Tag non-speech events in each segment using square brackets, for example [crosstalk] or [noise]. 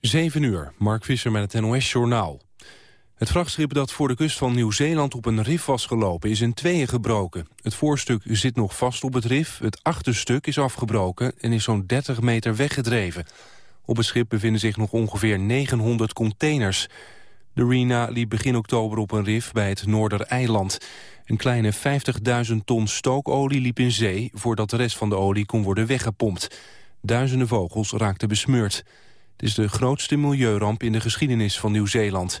7 uur, Mark Visser met het NOS-journaal. Het vrachtschip dat voor de kust van Nieuw-Zeeland op een rif was gelopen... is in tweeën gebroken. Het voorstuk zit nog vast op het rif, het achterstuk is afgebroken... en is zo'n 30 meter weggedreven. Op het schip bevinden zich nog ongeveer 900 containers. De Rena liep begin oktober op een rif bij het Noordereiland. Een kleine 50.000 ton stookolie liep in zee... voordat de rest van de olie kon worden weggepompt. Duizenden vogels raakten besmeurd. Het is de grootste milieuramp in de geschiedenis van Nieuw-Zeeland.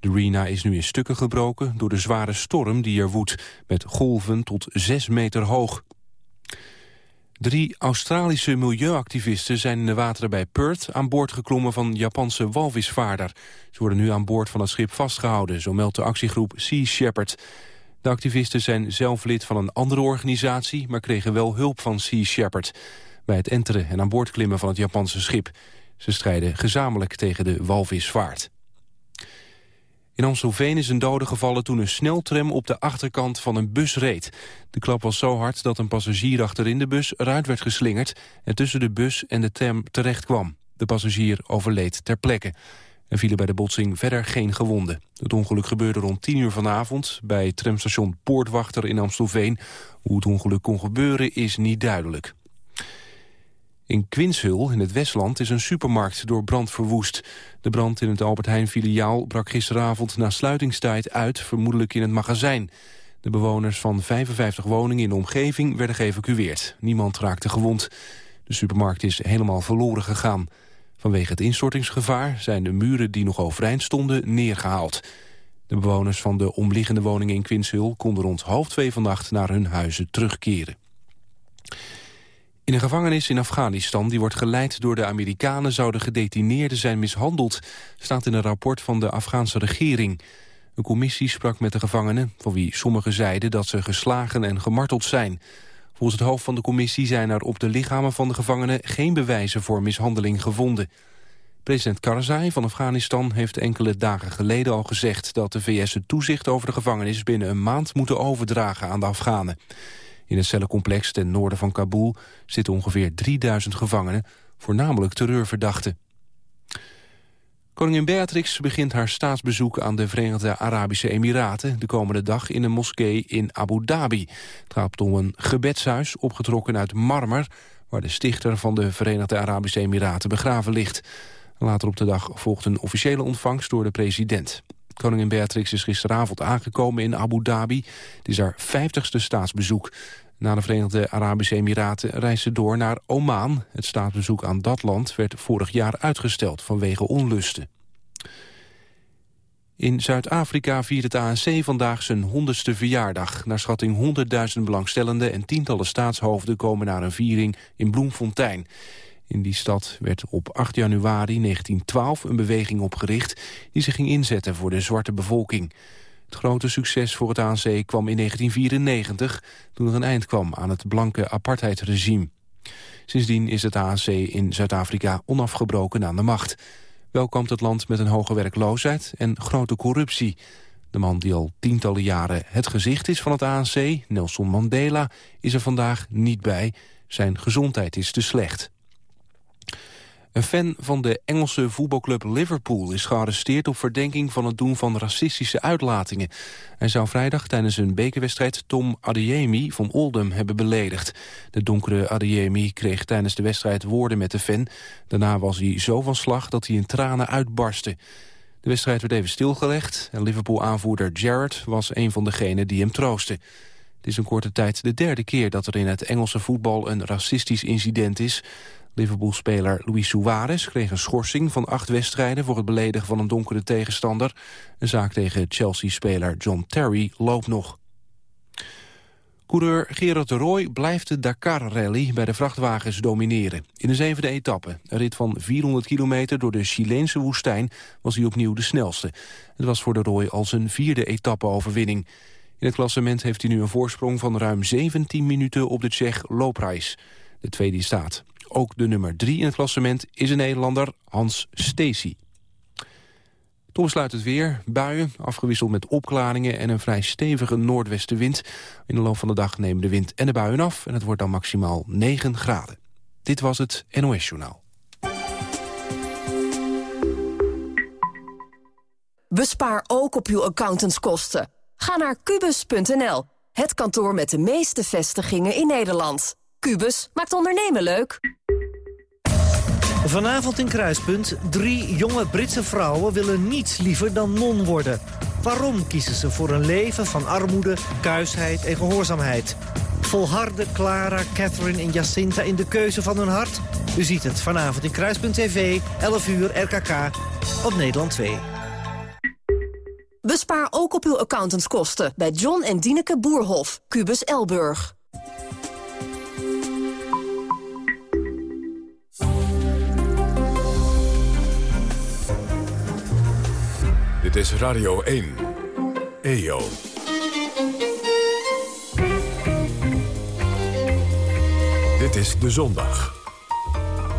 De Rena is nu in stukken gebroken door de zware storm die er woedt... met golven tot 6 meter hoog. Drie Australische milieuactivisten zijn in de wateren bij Perth... aan boord geklommen van Japanse walvisvaarder. Ze worden nu aan boord van het schip vastgehouden, zo meldt de actiegroep Sea Shepherd. De activisten zijn zelf lid van een andere organisatie... maar kregen wel hulp van Sea Shepherd bij het enteren en aan boord klimmen van het Japanse schip. Ze strijden gezamenlijk tegen de walvisvaart. In Amstelveen is een dode gevallen toen een sneltram op de achterkant van een bus reed. De klap was zo hard dat een passagier achterin de bus eruit werd geslingerd... en tussen de bus en de tram terecht kwam. De passagier overleed ter plekke. Er vielen bij de botsing verder geen gewonden. Het ongeluk gebeurde rond 10 uur vanavond bij tramstation Poortwachter in Amstelveen. Hoe het ongeluk kon gebeuren is niet duidelijk. In Quinshul, in het Westland, is een supermarkt door brand verwoest. De brand in het Albert Heijn-filiaal brak gisteravond na sluitingstijd uit... vermoedelijk in het magazijn. De bewoners van 55 woningen in de omgeving werden geëvacueerd. Niemand raakte gewond. De supermarkt is helemaal verloren gegaan. Vanwege het instortingsgevaar zijn de muren die nog overeind stonden neergehaald. De bewoners van de omliggende woningen in Quinshul konden rond half twee vannacht naar hun huizen terugkeren. In een gevangenis in Afghanistan, die wordt geleid door de Amerikanen... zouden gedetineerden zijn mishandeld, staat in een rapport van de Afghaanse regering. Een commissie sprak met de gevangenen, van wie sommigen zeiden... dat ze geslagen en gemarteld zijn. Volgens het hoofd van de commissie zijn er op de lichamen van de gevangenen... geen bewijzen voor mishandeling gevonden. President Karzai van Afghanistan heeft enkele dagen geleden al gezegd... dat de VS het toezicht over de gevangenis binnen een maand moeten overdragen aan de Afghanen. In het cellencomplex ten noorden van Kabul zitten ongeveer 3000 gevangenen, voornamelijk terreurverdachten. Koningin Beatrix begint haar staatsbezoek aan de Verenigde Arabische Emiraten... de komende dag in een moskee in Abu Dhabi. Het gaat om een gebedshuis opgetrokken uit marmer... waar de stichter van de Verenigde Arabische Emiraten begraven ligt. Later op de dag volgt een officiële ontvangst door de president. Koningin Beatrix is gisteravond aangekomen in Abu Dhabi. Het is haar vijftigste staatsbezoek. Na de Verenigde Arabische Emiraten reist ze door naar Oman. Het staatsbezoek aan dat land werd vorig jaar uitgesteld vanwege onlusten. In Zuid-Afrika viert het ANC vandaag zijn honderdste verjaardag. Naar schatting 100.000 belangstellenden en tientallen staatshoofden komen naar een viering in Bloemfontein. In die stad werd op 8 januari 1912 een beweging opgericht... die zich ging inzetten voor de zwarte bevolking. Het grote succes voor het ANC kwam in 1994... toen er een eind kwam aan het blanke apartheidregime. Sindsdien is het ANC in Zuid-Afrika onafgebroken aan de macht. Wel komt het land met een hoge werkloosheid en grote corruptie. De man die al tientallen jaren het gezicht is van het ANC, Nelson Mandela, is er vandaag niet bij. Zijn gezondheid is te slecht. Een fan van de Engelse voetbalclub Liverpool is gearresteerd op verdenking van het doen van racistische uitlatingen. Hij zou vrijdag tijdens een bekerwedstrijd Tom Adeyemi van Oldham hebben beledigd. De donkere Adeyemi kreeg tijdens de wedstrijd woorden met de fan. Daarna was hij zo van slag dat hij in tranen uitbarstte. De wedstrijd werd even stilgelegd en Liverpool-aanvoerder Jarrett was een van degenen die hem troostte. Het is een korte tijd de derde keer dat er in het Engelse voetbal een racistisch incident is. Liverpool-speler Luis Suarez kreeg een schorsing van acht wedstrijden... voor het beledigen van een donkere tegenstander. Een zaak tegen Chelsea-speler John Terry loopt nog. Coureur Gerard de Rooij blijft de Dakar-rally bij de vrachtwagens domineren. In de zevende etappe, een rit van 400 kilometer door de Chileense woestijn... was hij opnieuw de snelste. Het was voor de Rooij al zijn vierde etappe-overwinning. In het klassement heeft hij nu een voorsprong van ruim 17 minuten op de Tsjech Loprijs. De tweede staat. Ook de nummer 3 in het klassement is een Nederlander, Hans Stacey. Toen besluit het weer. Buien, afgewisseld met opklaringen en een vrij stevige noordwestenwind. In de loop van de dag nemen de wind en de buien af... en het wordt dan maximaal 9 graden. Dit was het NOS Journaal. Bespaar ook op uw accountantskosten. Ga naar kubus.nl, het kantoor met de meeste vestigingen in Nederland. Kubus maakt ondernemen leuk. Vanavond in Kruispunt, drie jonge Britse vrouwen willen niets liever dan non worden. Waarom kiezen ze voor een leven van armoede, kuisheid en gehoorzaamheid? Volharden Clara, Catherine en Jacinta in de keuze van hun hart? U ziet het vanavond in Kruispunt TV, 11 uur RKK op Nederland 2. Bespaar ook op uw accountantskosten bij John en Dieneke Boerhof, Cubus Elburg. Dit is Radio 1. EO. Dit is De Zondag.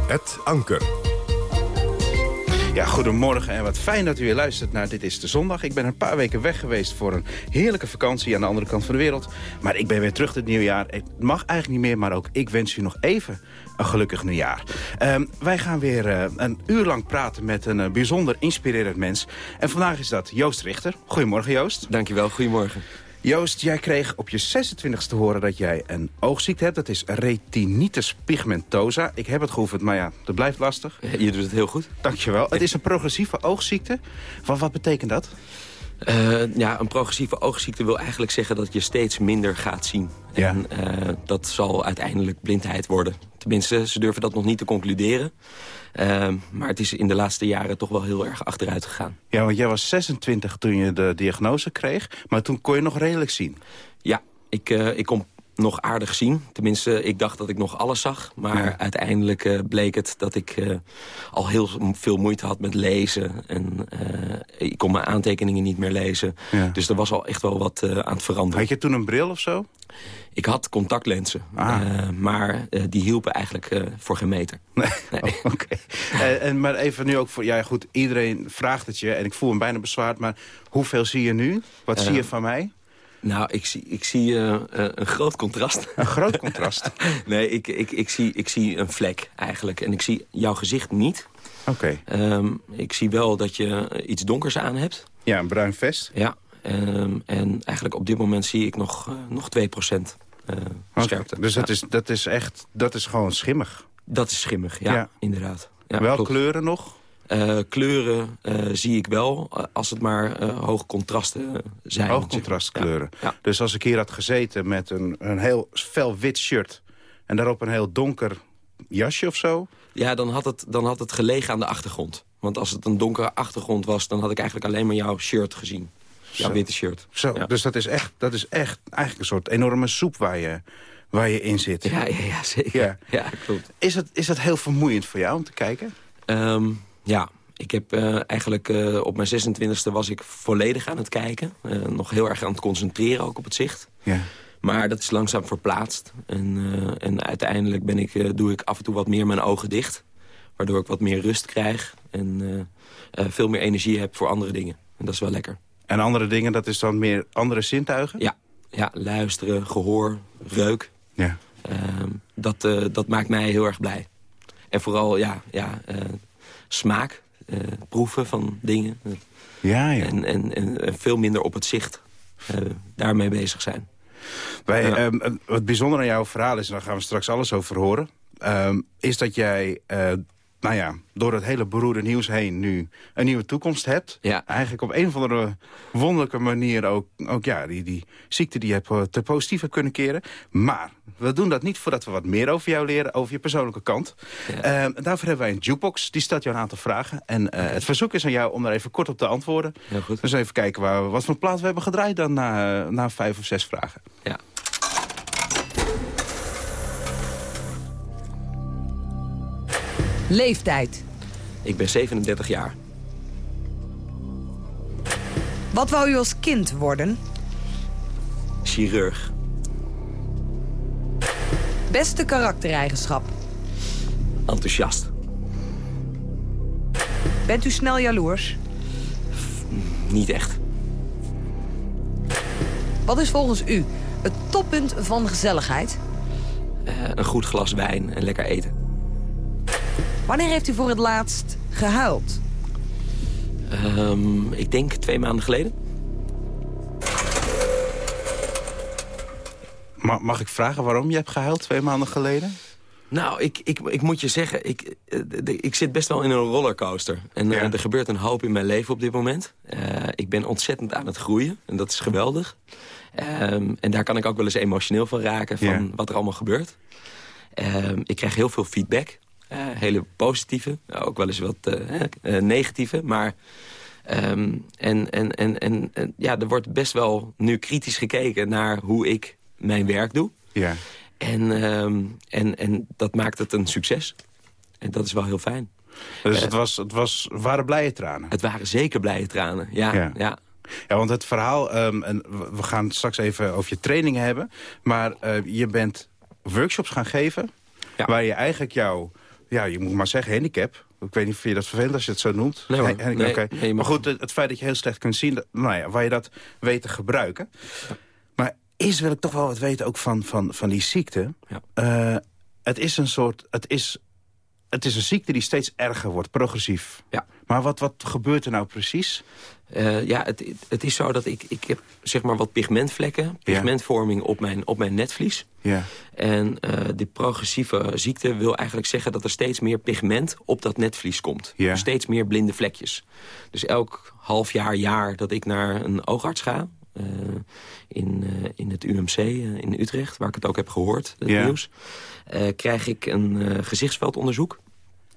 Het Anker. Ja, goedemorgen en wat fijn dat u weer luistert naar Dit is de Zondag. Ik ben een paar weken weg geweest voor een heerlijke vakantie aan de andere kant van de wereld. Maar ik ben weer terug dit nieuwjaar. Het mag eigenlijk niet meer, maar ook ik wens u nog even een gelukkig nieuwjaar. Ehm, wij gaan weer uh, een uur lang praten met een uh, bijzonder inspirerend mens. En vandaag is dat Joost Richter. Goedemorgen Joost. Dankjewel, goedemorgen. Joost, jij kreeg op je 26e te horen dat jij een oogziekte hebt. Dat is retinitis pigmentosa. Ik heb het geoefend, maar ja, dat blijft lastig. [laughs] Je doet het heel goed. Dankjewel. Het is een progressieve oogziekte. Wat, wat betekent dat? Uh, ja, een progressieve oogziekte wil eigenlijk zeggen dat je steeds minder gaat zien. Ja. En uh, dat zal uiteindelijk blindheid worden. Tenminste, ze durven dat nog niet te concluderen. Uh, maar het is in de laatste jaren toch wel heel erg achteruit gegaan. Ja, want jij was 26 toen je de diagnose kreeg. Maar toen kon je nog redelijk zien. Ja, ik, uh, ik kon nog aardig zien. Tenminste, ik dacht dat ik nog alles zag. Maar Ja. uiteindelijk uh, bleek het dat ik uh, al heel veel moeite had met lezen. En uh, ik kon mijn aantekeningen niet meer lezen. Ja. Dus er was al echt wel wat aan het veranderen. Had je toen een bril of zo? Ik had contactlenzen. Ah. Maar die hielpen eigenlijk voor geen meter. [laughs] Nee, Nee. Oh, [laughs] oké. En, en maar even nu ook voor... Ja, goed, iedereen vraagt het je en ik voel hem bijna bezwaard. Maar hoeveel zie je nu? Wat zie je van mij? Nou, ik zie, ik zie uh, uh, een groot contrast. Een groot contrast. [laughs] nee, ik, ik, ik, zie, ik zie een vlek eigenlijk. En ik zie jouw gezicht niet. Oké. Um, ik zie wel dat je iets donkers aan hebt. Ja, een bruin vest. Ja. Um, en eigenlijk op dit moment zie ik nog, uh, nog 2 procent scherpte. Okay. Dus ja. dat, is, dat is echt, dat is gewoon schimmig. Dat is schimmig, ja, Ja. inderdaad. Ja, Wel klopt. kleuren nog? Uh, kleuren uh, zie ik wel, uh, als het maar uh, hoog contrasten zijn. Hoog contrastkleuren. Ja. Ja. Dus als ik hier had gezeten met een, een heel fel wit shirt... en daarop een heel donker jasje of zo... Ja, dan had, het, dan had het gelegen aan de achtergrond. Want als het een donkere achtergrond was... dan had ik eigenlijk alleen maar jouw shirt gezien. Jouw Zo. witte shirt. Zo, Ja. dus dat is, echt, dat is echt eigenlijk een soort enorme soep waar je, waar je in zit. Ja, ja, ja zeker. Ja. Ja, klopt. Is, het, is dat heel vermoeiend voor jou om te kijken? Um, ja, ik heb uh, eigenlijk uh, op mijn 26e was ik volledig aan het kijken. Uh, nog heel erg aan het concentreren ook op het zicht. Ja. Maar dat is langzaam verplaatst. En, en uiteindelijk ben ik, doe ik af en toe wat meer mijn ogen dicht. Waardoor ik wat meer rust krijg. En veel meer energie heb voor andere dingen. En dat is wel lekker. En andere dingen, dat is dan meer andere zintuigen? Ja, ja luisteren, gehoor, reuk. Ja. dat, dat maakt mij heel erg blij. En vooral, ja, ja smaak. Uh, proeven van dingen. Ja, ja. En, en, en veel minder op het zicht uh, daarmee bezig zijn. Wij, um, wat bijzonder aan jouw verhaal is, en daar gaan we straks alles over horen... Um, is dat jij, uh, nou ja, door het hele beroerde nieuws heen nu een nieuwe toekomst hebt. Ja. Eigenlijk op een of andere wonderlijke manier ook, ook ja, die, die ziekte die je hebt, te positief hebt kunnen keren. Maar we doen dat niet voordat we wat meer over jou leren, over je persoonlijke kant. Ja. Uh, daarvoor hebben wij een jukebox, die stelt jou een aantal vragen. En uh, het verzoek is aan jou om daar even kort op te antwoorden. Heel goed. Dus even kijken waar, we, wat voor plaat we hebben gedraaid dan na, na vijf of zes vragen. Ja. Leeftijd. Ik ben 37 jaar. Wat wou u als kind worden? Chirurg. Beste karaktereigenschap? Enthousiast. Bent u snel jaloers? Niet echt. Wat is volgens u het toppunt van gezelligheid? Uh, een goed glas wijn en lekker eten. Wanneer heeft u voor het laatst gehuild? Ehm, ik denk twee maanden geleden. Ma- mag ik vragen waarom je hebt gehuild twee maanden geleden? Nou, ik, ik, ik moet je zeggen, ik, eh, ik zit best wel in een rollercoaster. En eh, er gebeurt een hoop in mijn leven op dit moment. Eh, ik ben ontzettend aan het groeien en dat is geweldig. Ehm, en daar kan ik ook wel eens emotioneel van raken, van Ja. wat er allemaal gebeurt. Ehm, ik krijg heel veel feedback, hele positieve, ook wel eens wat negatieve. Maar ehm, en, en, en, en ja, er wordt best wel nu kritisch gekeken naar hoe ik mijn werk doe. Ja. En, ehm, en, en dat maakt het een succes. En dat is wel heel fijn. Dus het, was, het was, waren blije tranen. Het waren zeker blije tranen. Ja, Ja. ja. Ja, want het verhaal, ehm, en we- gaan het straks even over je trainingen hebben. Maar eh, je bent workshops gaan geven. Ja. Waar je eigenlijk jouw, ja, je moet maar zeggen, handicap. Ik weet niet of je dat vervelend als je het zo noemt. Nee, handicap, Nee, maar goed, het, het feit dat je heel slecht kunt zien, dat- nou ja, waar je dat weet te gebruiken. Maar eerst wil ik toch wel wat weten ook van, van, van die ziekte. Ja. Eh, het is een soort, het is, het is een ziekte die steeds erger wordt, progressief. Ja. Maar wat, wat gebeurt er nou precies? Eh, ja, het, het is zo dat ik, ik heb zeg maar wat pigmentvlekken, pigmentvorming op mijn, op mijn netvlies. Ja. En eh die progressieve ziekte wil eigenlijk zeggen dat er steeds meer pigment op dat netvlies komt. Ja. Dus steeds meer blinde vlekjes. Dus elk half jaar, jaar dat ik naar een oogarts ga... eh, in, eh, in het UMC eh, in Utrecht, waar ik het ook heb gehoord, het Ja. nieuws... krijg ik een gezichtsveldonderzoek.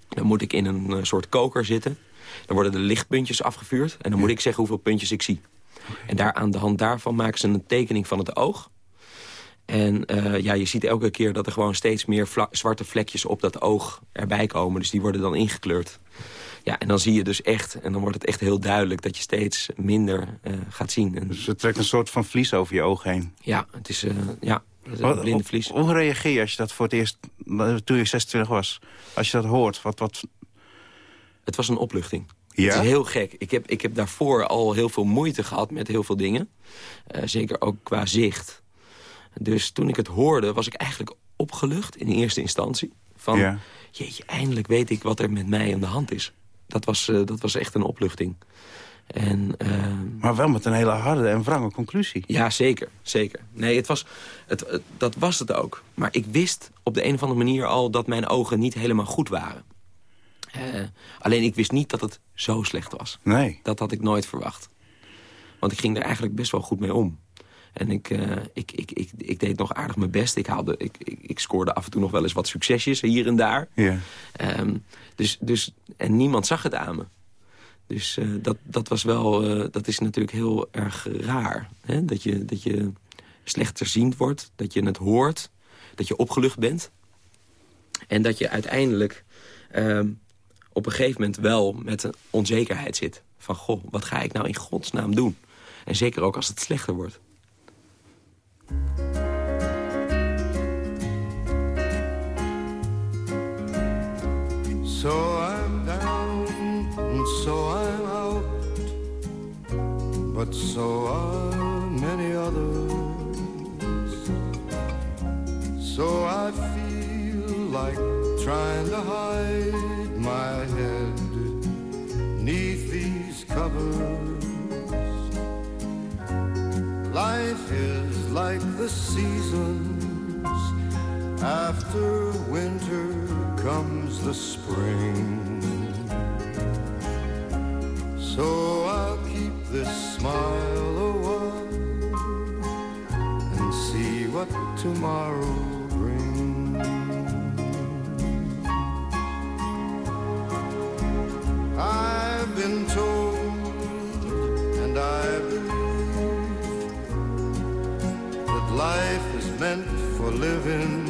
Dan moet ik in een soort koker zitten. Dan worden de lichtpuntjes afgevuurd. En dan moet ik zeggen hoeveel puntjes ik zie. En daar, aan de hand daarvan maken ze een tekening van het oog. En ja, je ziet elke keer dat er gewoon steeds meer zwarte vlekjes op dat oog erbij komen. Dus die worden dan ingekleurd. Ja, en dan zie je dus echt, en dan wordt het echt heel duidelijk... dat je steeds minder eh, gaat zien. En, Dus het trekt een soort van vlies over je ogen heen. ja, het is, eh, ja, een blinde vlies. Hoe, hoe reageer je als je dat voor het eerst, toen je 26 was, als je dat hoort? Wat, wat, Het was een opluchting. Ja? Het is heel gek. Ik heb, ik heb daarvoor al heel veel moeite gehad met heel veel dingen. Eh, zeker ook qua zicht. Dus toen ik het hoorde, was ik eigenlijk opgelucht in eerste instantie. Van, Ja. jeetje, eindelijk weet ik wat er met mij aan de hand is. Dat was, eh, dat was echt een opluchting. En, eh, maar wel met een hele harde en wrange conclusie. ja, zeker. zeker. Nee, het was, het, het- dat was het ook. Maar ik wist op de een of andere manier al dat mijn ogen niet helemaal goed waren. Eh, alleen ik wist niet dat het zo slecht was. Nee. Dat had ik nooit verwacht. Want ik ging er eigenlijk best wel goed mee om. En ik, eh, ik, ik, ik, ik deed nog aardig mijn best. Ik, haalde, ik, ik, ik scoorde af en toe nog wel eens wat succesjes hier en daar. Ja. Ehm, dus, dus, en niemand zag het aan me. Dus eh, dat, dat was wel, eh, dat is natuurlijk heel erg raar. Hè? Dat, je, dat je slechterziend wordt, dat je het hoort, dat je opgelucht bent. En dat je uiteindelijk ehm, op een gegeven moment wel met een onzekerheid zit. Van, goh, wat ga ik nou in godsnaam doen? En zeker ook als het slechter wordt. So I'm down and so I'm out, but so are many others. So I feel like trying to hide my head neath these covers. Life is like the seasons after winter comes the spring. So I'll keep this smile a while and see what tomorrow brings. I've been told and I believe that life is meant for living.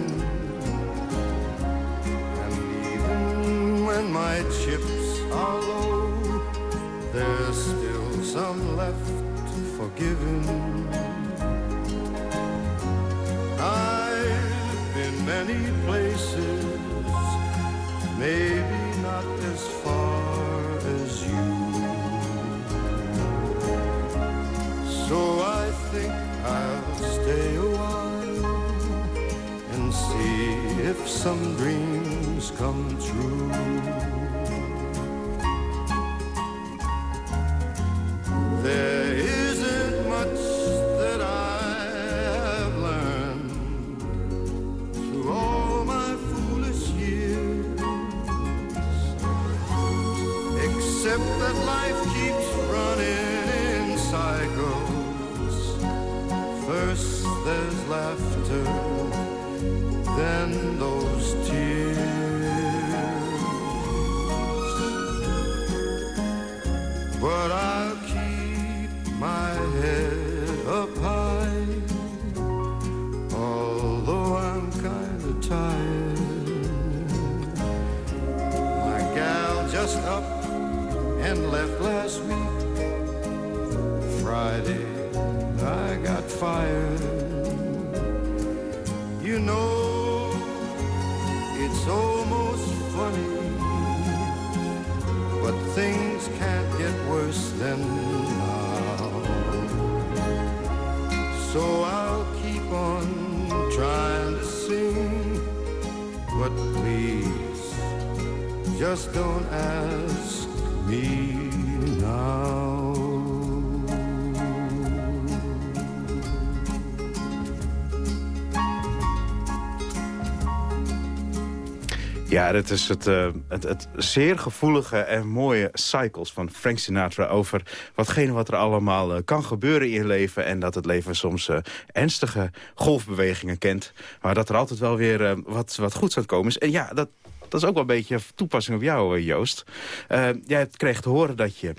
My chips are low, there's still some left for giving. I've been many places, maybe not as far as you. So I think I'll stay a while and see if some dreams come true. Ja, dit is het, eh, het, het zeer gevoelige en mooie cycles van Frank Sinatra... over watgene wat er allemaal eh, kan gebeuren in je leven... en dat het leven soms eh, ernstige golfbewegingen kent... maar dat er altijd wel weer wat, wat goeds aan het komen is. En ja, dat, dat is ook wel een beetje toepassing op jou, Joost. Jij kreeg te horen dat je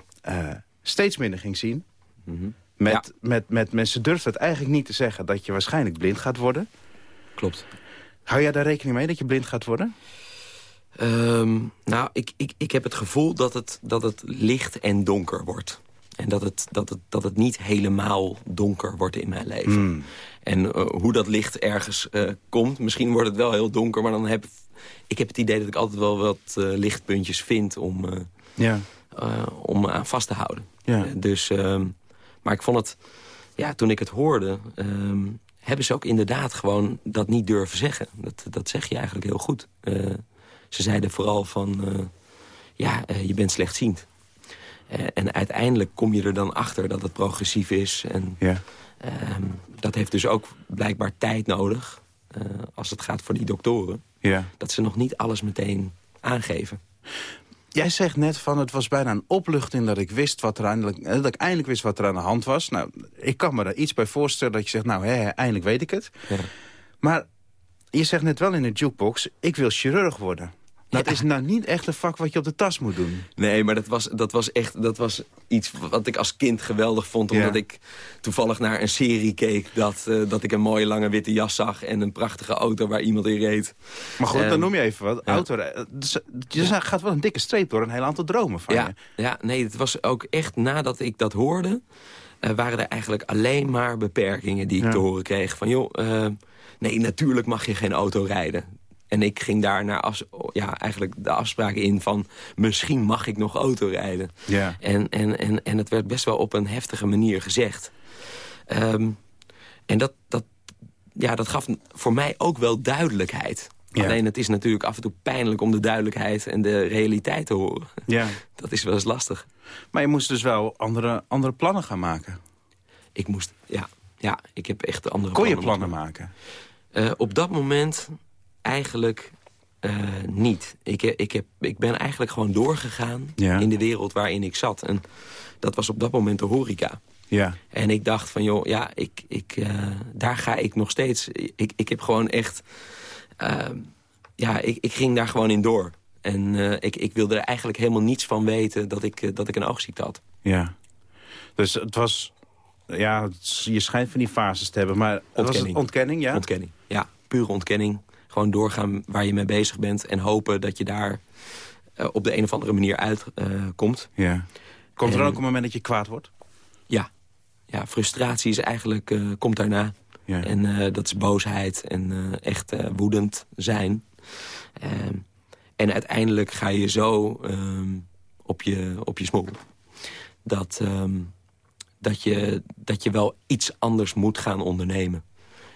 steeds minder ging zien... Met, Ja. met, met mensen durft het eigenlijk niet te zeggen dat je waarschijnlijk blind gaat worden. Klopt. Hou jij daar rekening mee dat je blind gaat worden? Ehm, nou, ik, ik, ik heb het gevoel dat het, dat het licht en donker wordt. En dat het, dat, het, dat het niet helemaal donker wordt in mijn leven. Hmm. En eh, hoe dat licht ergens eh, komt, misschien wordt het wel heel donker... maar dan heb ik heb het idee dat ik altijd wel wat eh, lichtpuntjes vind om, Ja. om aan vast te houden. Ja. Dus, ehm, maar ik vond het, ja, toen ik het hoorde... ehm, hebben ze ook inderdaad gewoon dat niet durven zeggen. Dat, dat zeg je eigenlijk heel goed. Ze zeiden vooral van, eh, ja, eh, je bent slechtziend. Eh, en uiteindelijk kom je er dan achter dat het progressief is. En Ja. ehm, dat heeft dus ook blijkbaar tijd nodig... als het gaat voor die doktoren. Ja. Dat ze nog niet alles meteen aangeven. Jij zegt net van het was bijna een opluchting dat ik wist wat er eindelijk, dat ik eindelijk wist wat er aan de hand was. Nou, ik kan me daar iets bij voorstellen dat je zegt, nou, hè, eindelijk weet ik het. Ja. Maar je zegt net wel in de jukebox, ik wil chirurg worden. Dat is nou niet echt een vak wat je op de tas moet doen. Nee, maar dat was, dat was echt dat was iets wat ik als kind geweldig vond. Omdat ik toevallig naar een serie keek... Dat, eh, dat ik een mooie lange witte jas zag en een prachtige auto waar iemand in reed. Maar goed, Ehm, dan noem je even wat. Auto, dus, je gaat wel een dikke streep door een heel aantal dromen van Ja, je. ja, nee, het was ook echt nadat ik dat hoorde... eh, waren er eigenlijk alleen maar beperkingen die ik Ja. te horen kreeg. Van joh, eh, nee, natuurlijk mag je geen auto rijden. En ik ging daar naar afs- ja, eigenlijk de afspraak in van... misschien mag ik nog auto rijden. Ja. En, en, en, en het werd best wel op een heftige manier gezegd. Ehm, en dat, dat, ja, dat gaf voor mij ook wel duidelijkheid. Ja. Alleen het is natuurlijk af en toe pijnlijk om de duidelijkheid en de realiteit te horen. ja. [laughs] Dat is wel eens lastig. Maar je moest dus wel andere, andere plannen gaan maken. Ik moest, ja, ja ik heb echt andere Kon je moeten plannen maken? Eh, op dat moment eigenlijk eh, niet. Ik, he- ik, heb, ik ben eigenlijk gewoon doorgegaan Ja. in de wereld waarin ik zat. En dat was op dat moment de horeca. Ja. En ik dacht van, joh, ja, ik, ik, eh, daar ga ik nog steeds... Ik, ik heb gewoon echt... eh, ja, ik, ik ging daar gewoon in door. En eh, ik, ik wilde er eigenlijk helemaal niets van weten dat ik, eh, dat ik een oogziekte had. Ja. Dus het was... Ja, je schijnt van die fases te hebben, maar... Was het Ontkenning. ontkenning, ja? Ontkenning, ja. Pure ontkenning. Gewoon doorgaan waar je mee bezig bent... en hopen dat je daar eh, op de een of andere manier uitkomt. komt. ja. Komt er En- ook een moment dat je kwaad wordt? ja. ja, frustratie is eigenlijk, eh, komt daarna. Ja. En eh, dat is boosheid en eh, echt eh, woedend zijn. Ehm, en uiteindelijk ga je zo ehm, op, je, op je smoel... Dat, ehm, dat, je, dat je wel iets anders moet gaan ondernemen.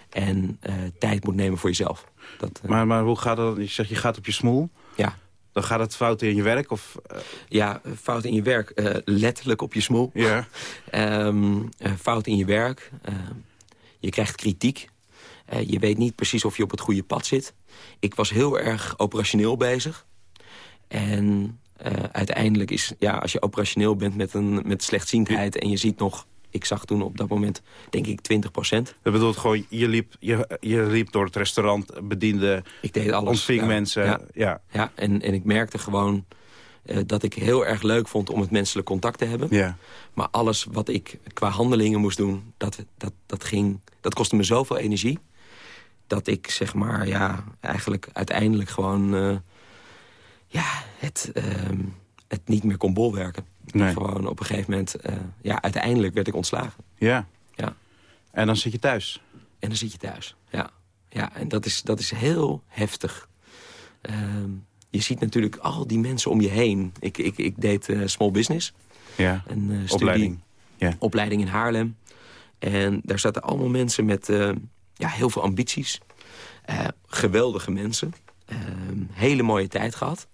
En eh, tijd moet nemen voor jezelf. Dat, eh, Maar, maar hoe gaat dat? Je zegt, je gaat op je smoel. ja. Dan gaat het fout in je werk? Of, eh, ja, fout in je werk. eh, letterlijk op je smoel. ja. [laughs] Eh, fout in je werk. Je krijgt kritiek. Je weet niet precies of je op het goede pad zit. Ik was heel erg operationeel bezig. En uiteindelijk is, ja, als je operationeel bent met, een, met slechtziendheid... en je ziet nog, ik zag toen op dat moment, denk ik, 20 procent. Dat bedoelt gewoon, je liep, je, je liep door het restaurant, bediende, Ik deed alles. ontving ja. mensen. Ja, Ja. ja en, en ik merkte gewoon eh, dat ik heel erg leuk vond om het menselijk contact te hebben. Ja. Maar alles wat ik qua handelingen moest doen, dat, dat, dat, ging, dat kostte me zoveel energie... dat ik zeg maar, ja, eigenlijk uiteindelijk gewoon... eh, ja, het, ehm, het niet meer kon bolwerken. Nee. Gewoon op een gegeven moment... eh, ja, uiteindelijk werd ik ontslagen. ja. Ja. En dan zit je thuis. En dan zit je thuis. Ja, ja en dat is, dat is heel heftig. Ehm, je ziet natuurlijk al die mensen om je heen. Ik, ik, ik deed eh, small business. Ja. Een eh, studie, Opleiding. Ja. opleiding in Haarlem. En daar zaten allemaal mensen met ja, heel veel ambities. Geweldige mensen. Ehm, hele mooie tijd gehad.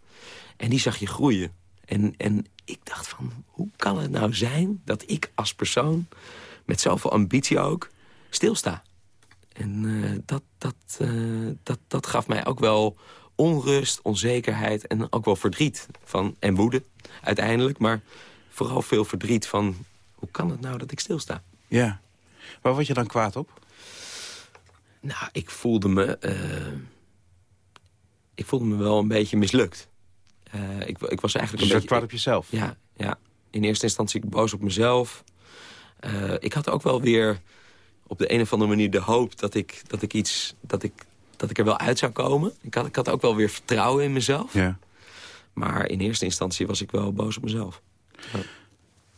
En die zag je groeien. En, en ik dacht van, hoe kan het nou zijn dat ik als persoon... met zoveel ambitie ook, stilsta? En eh, dat, dat, eh, dat, dat gaf mij ook wel onrust, onzekerheid en ook wel verdriet. Van, en woede uiteindelijk, maar vooral veel verdriet van... hoe kan het nou dat ik stilsta? ja. Waar word je dan kwaad op? Nou, ik voelde me... eh, ik voelde me wel een beetje mislukt. Eh, ik, ik was eigenlijk Dus je een beetje... kwaad op jezelf? Ja, ja. In eerste instantie boos op mezelf. Eh, ik had ook wel weer op de een of andere manier de hoop dat ik, dat ik iets... Dat ik, dat ik er wel uit zou komen. Ik had, ik had ook wel weer vertrouwen in mezelf. Ja. Maar in eerste instantie was ik wel boos op mezelf.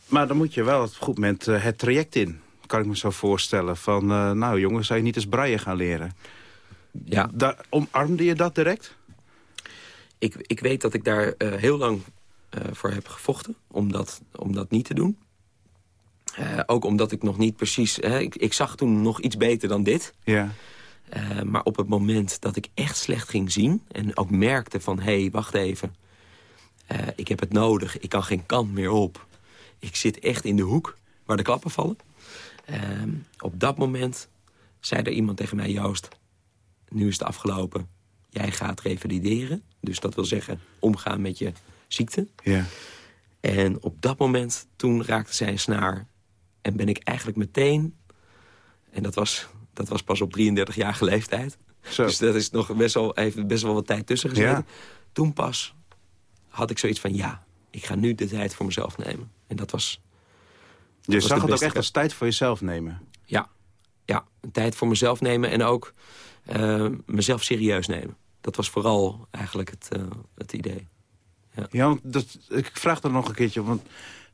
Maar dan moet je wel op een goed moment eh, het traject in. Kan ik me zo voorstellen. Van, nou jongens, zou je niet eens braille gaan leren? Ja, Daar, omarmde je dat direct? Ik, ik weet dat ik daar eh, heel lang eh, voor heb gevochten om dat, om dat niet te doen. Eh, ook omdat ik nog niet precies... Hè, ik, ik zag toen nog iets beter dan dit. Ja. Maar op het moment dat ik echt slecht ging zien... en ook merkte van, hé, hey, wacht even. Ik heb het nodig, ik kan geen kant meer op. Ik zit echt in de hoek waar de klappen vallen. Ehm, op dat moment zei er iemand tegen mij... Joost, nu is het afgelopen. Jij gaat revalideren. Dus dat wil zeggen omgaan met je ziekte. Ja. En op dat moment, toen raakte zij een snaar. En ben ik eigenlijk meteen... En dat was, dat was pas op 33-jarige leeftijd. Zo. Dus dat is nog best wel, heeft best wel wat tijd tussen gezeten. Ja. Toen pas had ik zoiets van... ja, ik ga nu de tijd voor mezelf nemen. En dat was, Je was zag het ook echt als tijd voor jezelf nemen. ja, ja, een tijd voor mezelf nemen... en ook eh, mezelf serieus nemen. Dat was vooral eigenlijk het, eh, het idee. Ja, want dat, ik vraag er nog een keertje. Want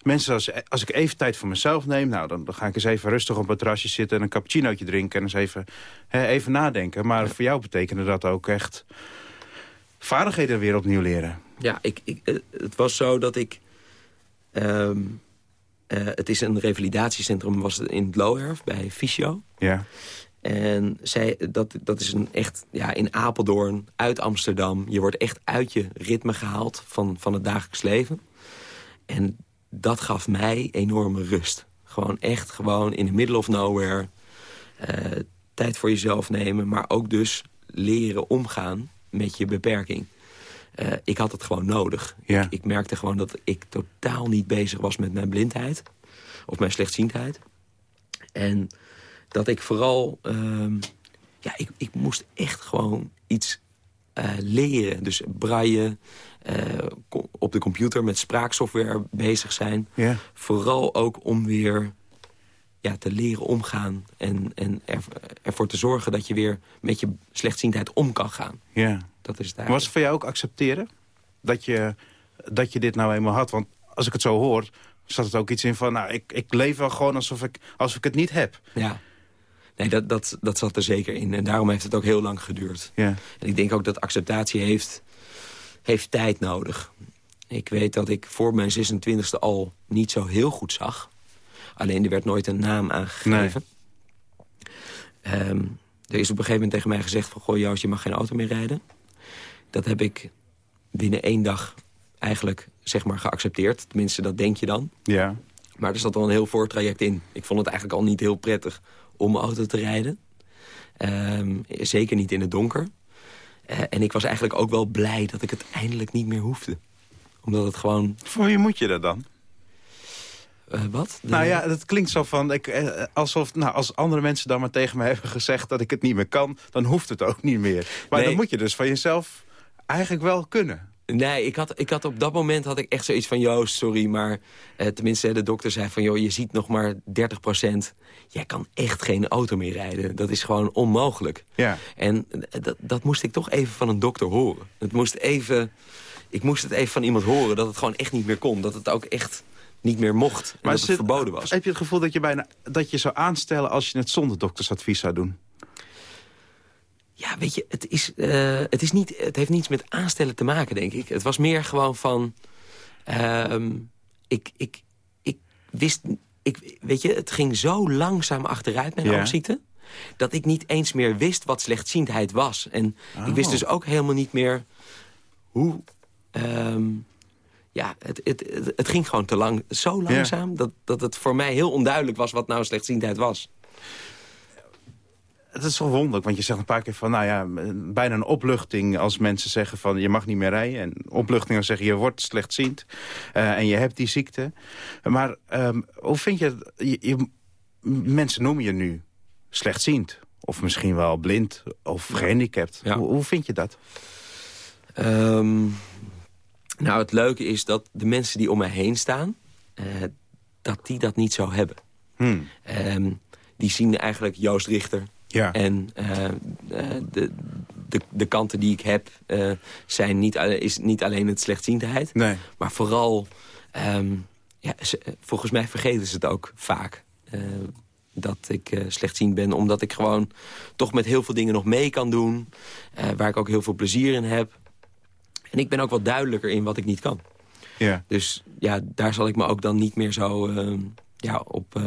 mensen, als, als ik even tijd voor mezelf neem... Nou, dan, dan ga ik eens even rustig op het terrasje zitten... en een cappuccinootje drinken en eens even, hè, even nadenken. Maar voor jou betekende dat ook echt... vaardigheden weer opnieuw leren. Ja, ik, ik, eh, het was zo dat ik... ehm, eh, het is een revalidatiecentrum was in het Looherf bij Fysio. Ja. En zij, dat, dat is een echt ja, in Apeldoorn, uit Amsterdam. Je wordt echt uit je ritme gehaald van, van het dagelijks leven. En dat gaf mij enorme rust. Gewoon echt gewoon in the middle of nowhere. eh, tijd voor jezelf nemen, maar ook dus leren omgaan met je beperking. Eh, ik had het gewoon nodig. Ja. Ik, ik merkte gewoon dat ik totaal niet bezig was met mijn blindheid. Of mijn slechtziendheid. En dat ik vooral... ehm, ja, ik, ik moest echt gewoon iets eh, leren. Dus braille, eh, op de computer met spraaksoftware bezig zijn. Ja. Vooral ook om weer ja, te leren omgaan. En, en er, ervoor te zorgen dat je weer met je slechtziendheid om kan gaan. ja. Dat is het Maar was het voor jou ook accepteren? Dat je, dat je dit nou eenmaal had? Want als ik het zo hoor, zat het ook iets in van... nou, ik, ik leef wel gewoon alsof ik, alsof ik het niet heb. Ja. Nee, dat, dat, dat zat er zeker in. En daarom heeft het ook heel lang geduurd. Ja. En ik denk ook dat acceptatie heeft, heeft tijd nodig. Ik weet dat ik voor mijn 26e al niet zo heel goed zag. Alleen er werd nooit een naam aangegeven. Ehm, er is op een gegeven moment tegen mij gezegd van... goh Joost, je mag geen auto meer rijden. Dat heb ik binnen één dag eigenlijk zeg maar geaccepteerd. Tenminste, dat denk je dan. Ja. Maar er zat al een heel voortraject in. Ik vond het eigenlijk al niet heel prettig om auto te rijden. Ehm, zeker niet in het donker. Eh, en ik was eigenlijk ook wel blij dat ik het eindelijk niet meer hoefde. Omdat het gewoon... Voor wie moet je dat dan? Uh, wat? De... Nou ja, dat klinkt zo van... Ik, eh, alsof nou, als andere mensen dan maar tegen me hebben gezegd... dat ik het niet meer kan, dan hoeft het ook niet meer. Maar nee. dan moet je dus van jezelf eigenlijk wel kunnen. Nee, ik had, ik had op dat moment had ik echt zoiets van... Joost, sorry, maar eh, tenminste de dokter zei van... joh, je ziet nog maar 30 procent. Jij kan echt geen auto meer rijden. Dat is gewoon onmogelijk. Ja. En dat, dat moest ik toch even van een dokter horen. Het moest even, ik moest het even van iemand horen dat het gewoon echt niet meer kon. Dat het ook echt niet meer mocht en maar dat het verboden was. Heb je het gevoel dat je, bijna, dat je zou aanstellen als je het zonder doktersadvies zou doen? Ja, weet je, het, is, uh, het, is niet, het heeft niets met aanstellen te maken, denk ik. Het was meer gewoon van... Uh, ik, ik, ik wist... Ik, weet je, het ging zo langzaam achteruit, mijn ja. oogziekte... dat ik niet eens meer wist wat slechtziendheid was. En oh. ik wist dus ook helemaal niet meer hoe... Um, ja, het, het, het, het, ging gewoon te lang, zo langzaam... Ja. Dat, dat het voor mij heel onduidelijk was wat nou slechtziendheid was. Het is wel wonderlijk, want je zegt een paar keer van... nou ja, bijna een opluchting als mensen zeggen van... je mag niet meer rijden. En opluchting als zeggen je wordt slechtziend. Uh, en je hebt die ziekte. Maar um, hoe vind je, je, je... Mensen noemen je nu slechtziend. Of misschien wel blind of gehandicapt. Ja. Hoe, hoe, vind je dat? Um, nou, het leuke is dat de mensen die om me heen staan... Uh, dat die dat niet zo hebben. Hmm. Um, die zien eigenlijk Joost Richter ja. En uh, de, de, de kanten die ik heb uh, zijn niet, is niet alleen het slechtziendheid. Nee. Maar vooral, um, ja, volgens mij vergeten ze het ook vaak. Uh, dat ik slechtziend ben. Omdat ik gewoon toch met heel veel dingen nog mee kan doen. waar ik ook heel veel plezier in heb. En ik ben ook wat duidelijker in wat ik niet kan. Ja. Dus ja, daar zal ik me ook dan niet meer zo ja, op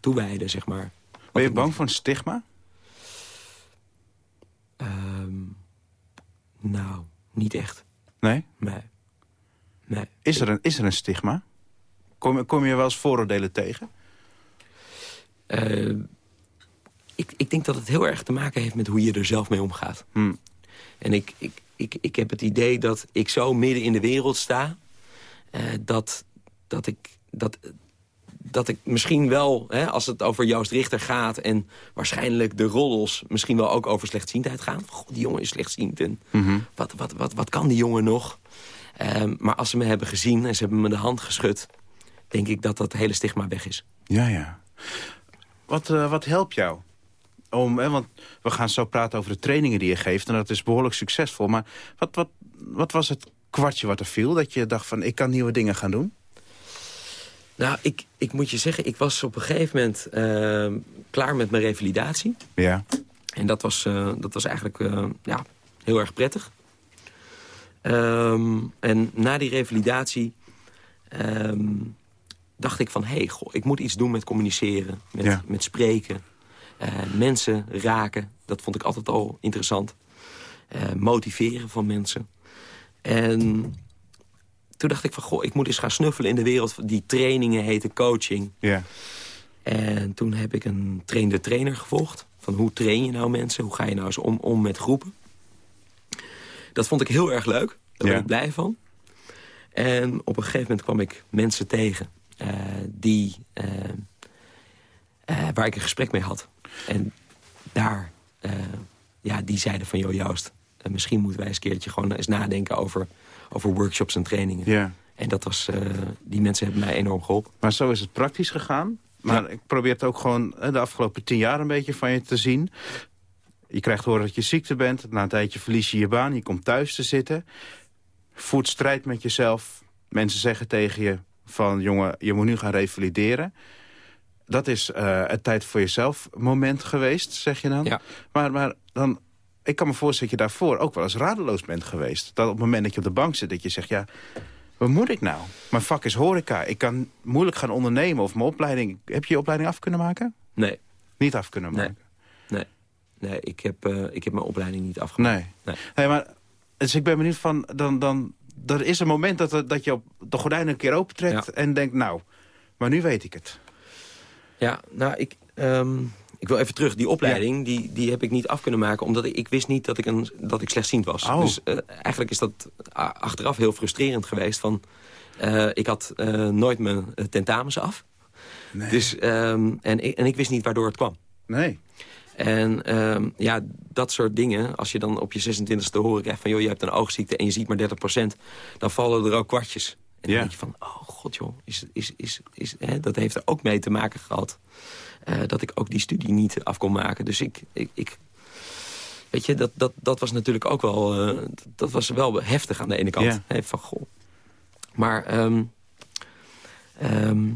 toewijden, zeg maar. Ben je bang voor een stigma? Um, nou, niet echt. Nee? Nee. nee. Is, er een, is er een stigma? Kom, kom je wel eens vooroordelen tegen? Uh, ik, ik denk dat het heel erg te maken heeft met hoe je er zelf mee omgaat. Hmm. En ik, ik, ik, ik heb het idee dat ik zo midden in de wereld sta... Uh, dat, dat, ik, dat, dat ik misschien wel, hè, als het over Joost Richter gaat... en waarschijnlijk de roddels misschien wel ook over slechtziendheid gaan. God, die jongen is slechtziend en mm wat, wat, wat, wat kan die jongen nog? Um, maar als ze me hebben gezien en ze hebben me de hand geschud... denk ik dat dat hele stigma weg is. Ja, ja. Wat, uh, wat helpt jou? Om, hè, want we gaan zo praten over de trainingen die je geeft... en dat is behoorlijk succesvol. Maar wat, wat, wat was het kwartje wat er viel? Dat je dacht van, ik kan nieuwe dingen gaan doen? Nou, ik, ik moet je zeggen, ik was op een gegeven moment uh, klaar met mijn revalidatie. Ja. En dat was, uh, dat was eigenlijk uh, ja, heel erg prettig. Um, en na die revalidatie um, dacht ik van... hé, hey, goh, ik moet iets doen met communiceren, met, ja. met spreken. mensen raken, dat vond ik altijd al interessant. motiveren van mensen. En toen dacht ik van, goh, ik moet eens gaan snuffelen in de wereld. Die trainingen heten coaching. Ja. En toen heb ik een trainde trainer gevolgd. Van hoe train je nou mensen? Hoe ga je nou eens om, om met groepen? Dat vond ik heel erg leuk. Daar ben ik blij van. En op een gegeven moment kwam ik mensen tegen... Uh, die, uh, uh, waar ik een gesprek mee had. En daar, ja, die zeiden van... joh Joost, misschien moeten wij eens een keertje gewoon eens nadenken over over workshops en trainingen. Ja. En dat was, uh, die mensen hebben mij enorm geholpen. Maar zo is het praktisch gegaan. Maar ja. ik probeer het ook gewoon de afgelopen tien jaar een beetje van je te zien. Je krijgt horen dat je ziekte bent. Na een tijdje verlies je je baan. Je komt thuis te zitten. Voert strijd met jezelf. Mensen zeggen tegen je van... jongen, je moet nu gaan revalideren. Dat is uh, het tijd voor jezelf moment geweest, zeg je dan. Ja. Maar, maar dan ik kan me voorstellen dat je daarvoor ook wel eens radeloos bent geweest. Dat op het moment dat je op de bank zit, dat je zegt... ja, wat moet ik nou? Mijn vak is horeca. Ik kan moeilijk gaan ondernemen of mijn opleiding... Heb je je opleiding af kunnen maken? Nee. Niet af kunnen maken? Nee, nee. nee ik, heb, uh, ik heb mijn opleiding niet afgemaakt. Nee. nee. nee maar, dus ik ben benieuwd van... Dan, dan, er is een moment dat, dat je op de gordijnen een keer opentrekt... Ja. en denkt, nou, maar nu weet ik het. Ja, nou, ik... Um, ik wil even terug. Die opleiding die, die heb ik niet af kunnen maken... omdat ik, ik wist niet dat ik, een, dat ik slechtziend was. Oh. Dus uh, eigenlijk is dat achteraf heel frustrerend geweest. Van, uh, ik had nooit mijn tentamens af. Nee. Dus, um, en, ik, en ik wist niet waardoor het kwam. Nee. En um, ja, dat soort dingen, als je dan op je 26e te horen krijgt... van joh, je hebt een oogziekte en je ziet maar 30% dan vallen er ook kwartjes. En dan Ja. denk je van, oh god joh, is, is, is, is, hè, dat heeft er ook mee te maken gehad... eh, dat ik ook die studie niet af kon maken. Dus ik... ik, ik weet je, dat, dat, dat was natuurlijk ook wel... eh, dat was wel heftig aan de ene kant. Ja. Hè, van, goh. Maar... ehm ehm,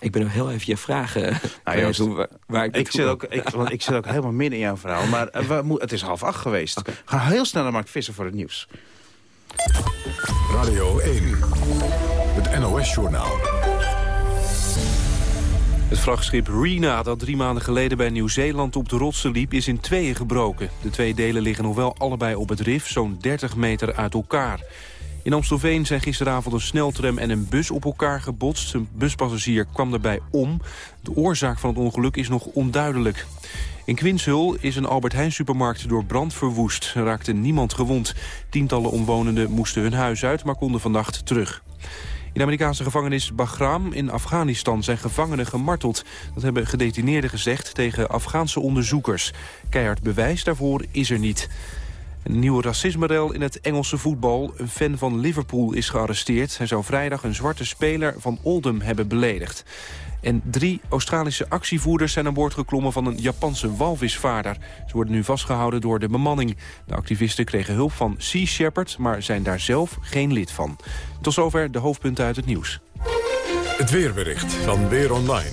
ik ben nog heel even je vragen Nou, [laughs] waar, waar ik, Ik zit, ook, ik, want ik zit ook helemaal midden in jouw verhaal. Maar eh, we het is half acht geweest. We gaan heel snel naar Mark Visser voor het nieuws. Radio 1. Het NOS-journaal. Het vrachtschip Rena, dat drie maanden geleden bij Nieuw-Zeeland op de rotsen liep, is in tweeën gebroken. De twee delen liggen nog wel allebei op het rif, zo'n 30 meter uit elkaar. In Amstelveen zijn gisteravond een sneltram en een bus op elkaar gebotst. Een buspassagier kwam daarbij om. De oorzaak van het ongeluk is nog onduidelijk. In Quinshul is een Albert Heijn supermarkt door brand verwoest. Er raakte niemand gewond. Tientallen omwonenden moesten hun huis uit, maar konden vannacht terug. In de Amerikaanse gevangenis Bagram in Afghanistan zijn gevangenen gemarteld. Dat hebben gedetineerden gezegd tegen Afghaanse onderzoekers. Keihard bewijs daarvoor is er niet. Een nieuwe racismerel in het Engelse voetbal. Een fan van Liverpool is gearresteerd. Hij zou vrijdag een zwarte speler van Oldham hebben beledigd. En drie Australische actievoerders zijn aan boord geklommen van een Japanse walvisvaarder. Ze worden nu vastgehouden door de bemanning. De activisten kregen hulp van Sea Shepherd, maar zijn daar zelf geen lid van. Tot zover de hoofdpunten uit het nieuws. Het weerbericht van Weer Online.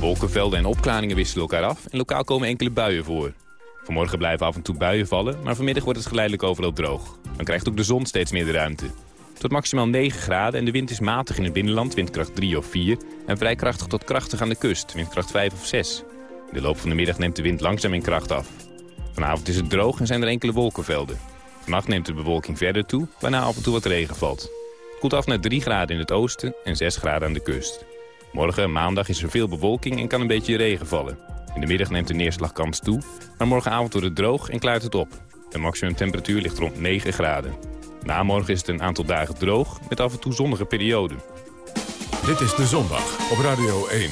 Wolkenvelden en opklaringen wisselen elkaar af en lokaal komen enkele buien voor. Vanmorgen blijven af en toe buien vallen, maar vanmiddag wordt het geleidelijk overal droog. Dan krijgt ook de zon steeds meer de ruimte. Tot maximaal 9 graden en de wind is matig in het binnenland, windkracht 3 of 4... en vrij krachtig tot krachtig aan de kust, windkracht 5 of 6. In de loop van de middag neemt de wind langzaam in kracht af. Vanavond is het droog en zijn er enkele wolkenvelden. Vannacht neemt de bewolking verder toe, waarna af en toe wat regen valt. Het koelt af naar 3 graden in het oosten en 6 graden aan de kust. Morgen, maandag, is er veel bewolking en kan een beetje regen vallen. In de middag neemt de neerslagkans toe, maar morgenavond wordt het droog en klaart het op. De maximumtemperatuur ligt rond 9 graden. Na morgen is het een aantal dagen droog, met af en toe zonnige perioden. Dit is De Zondag op Radio 1.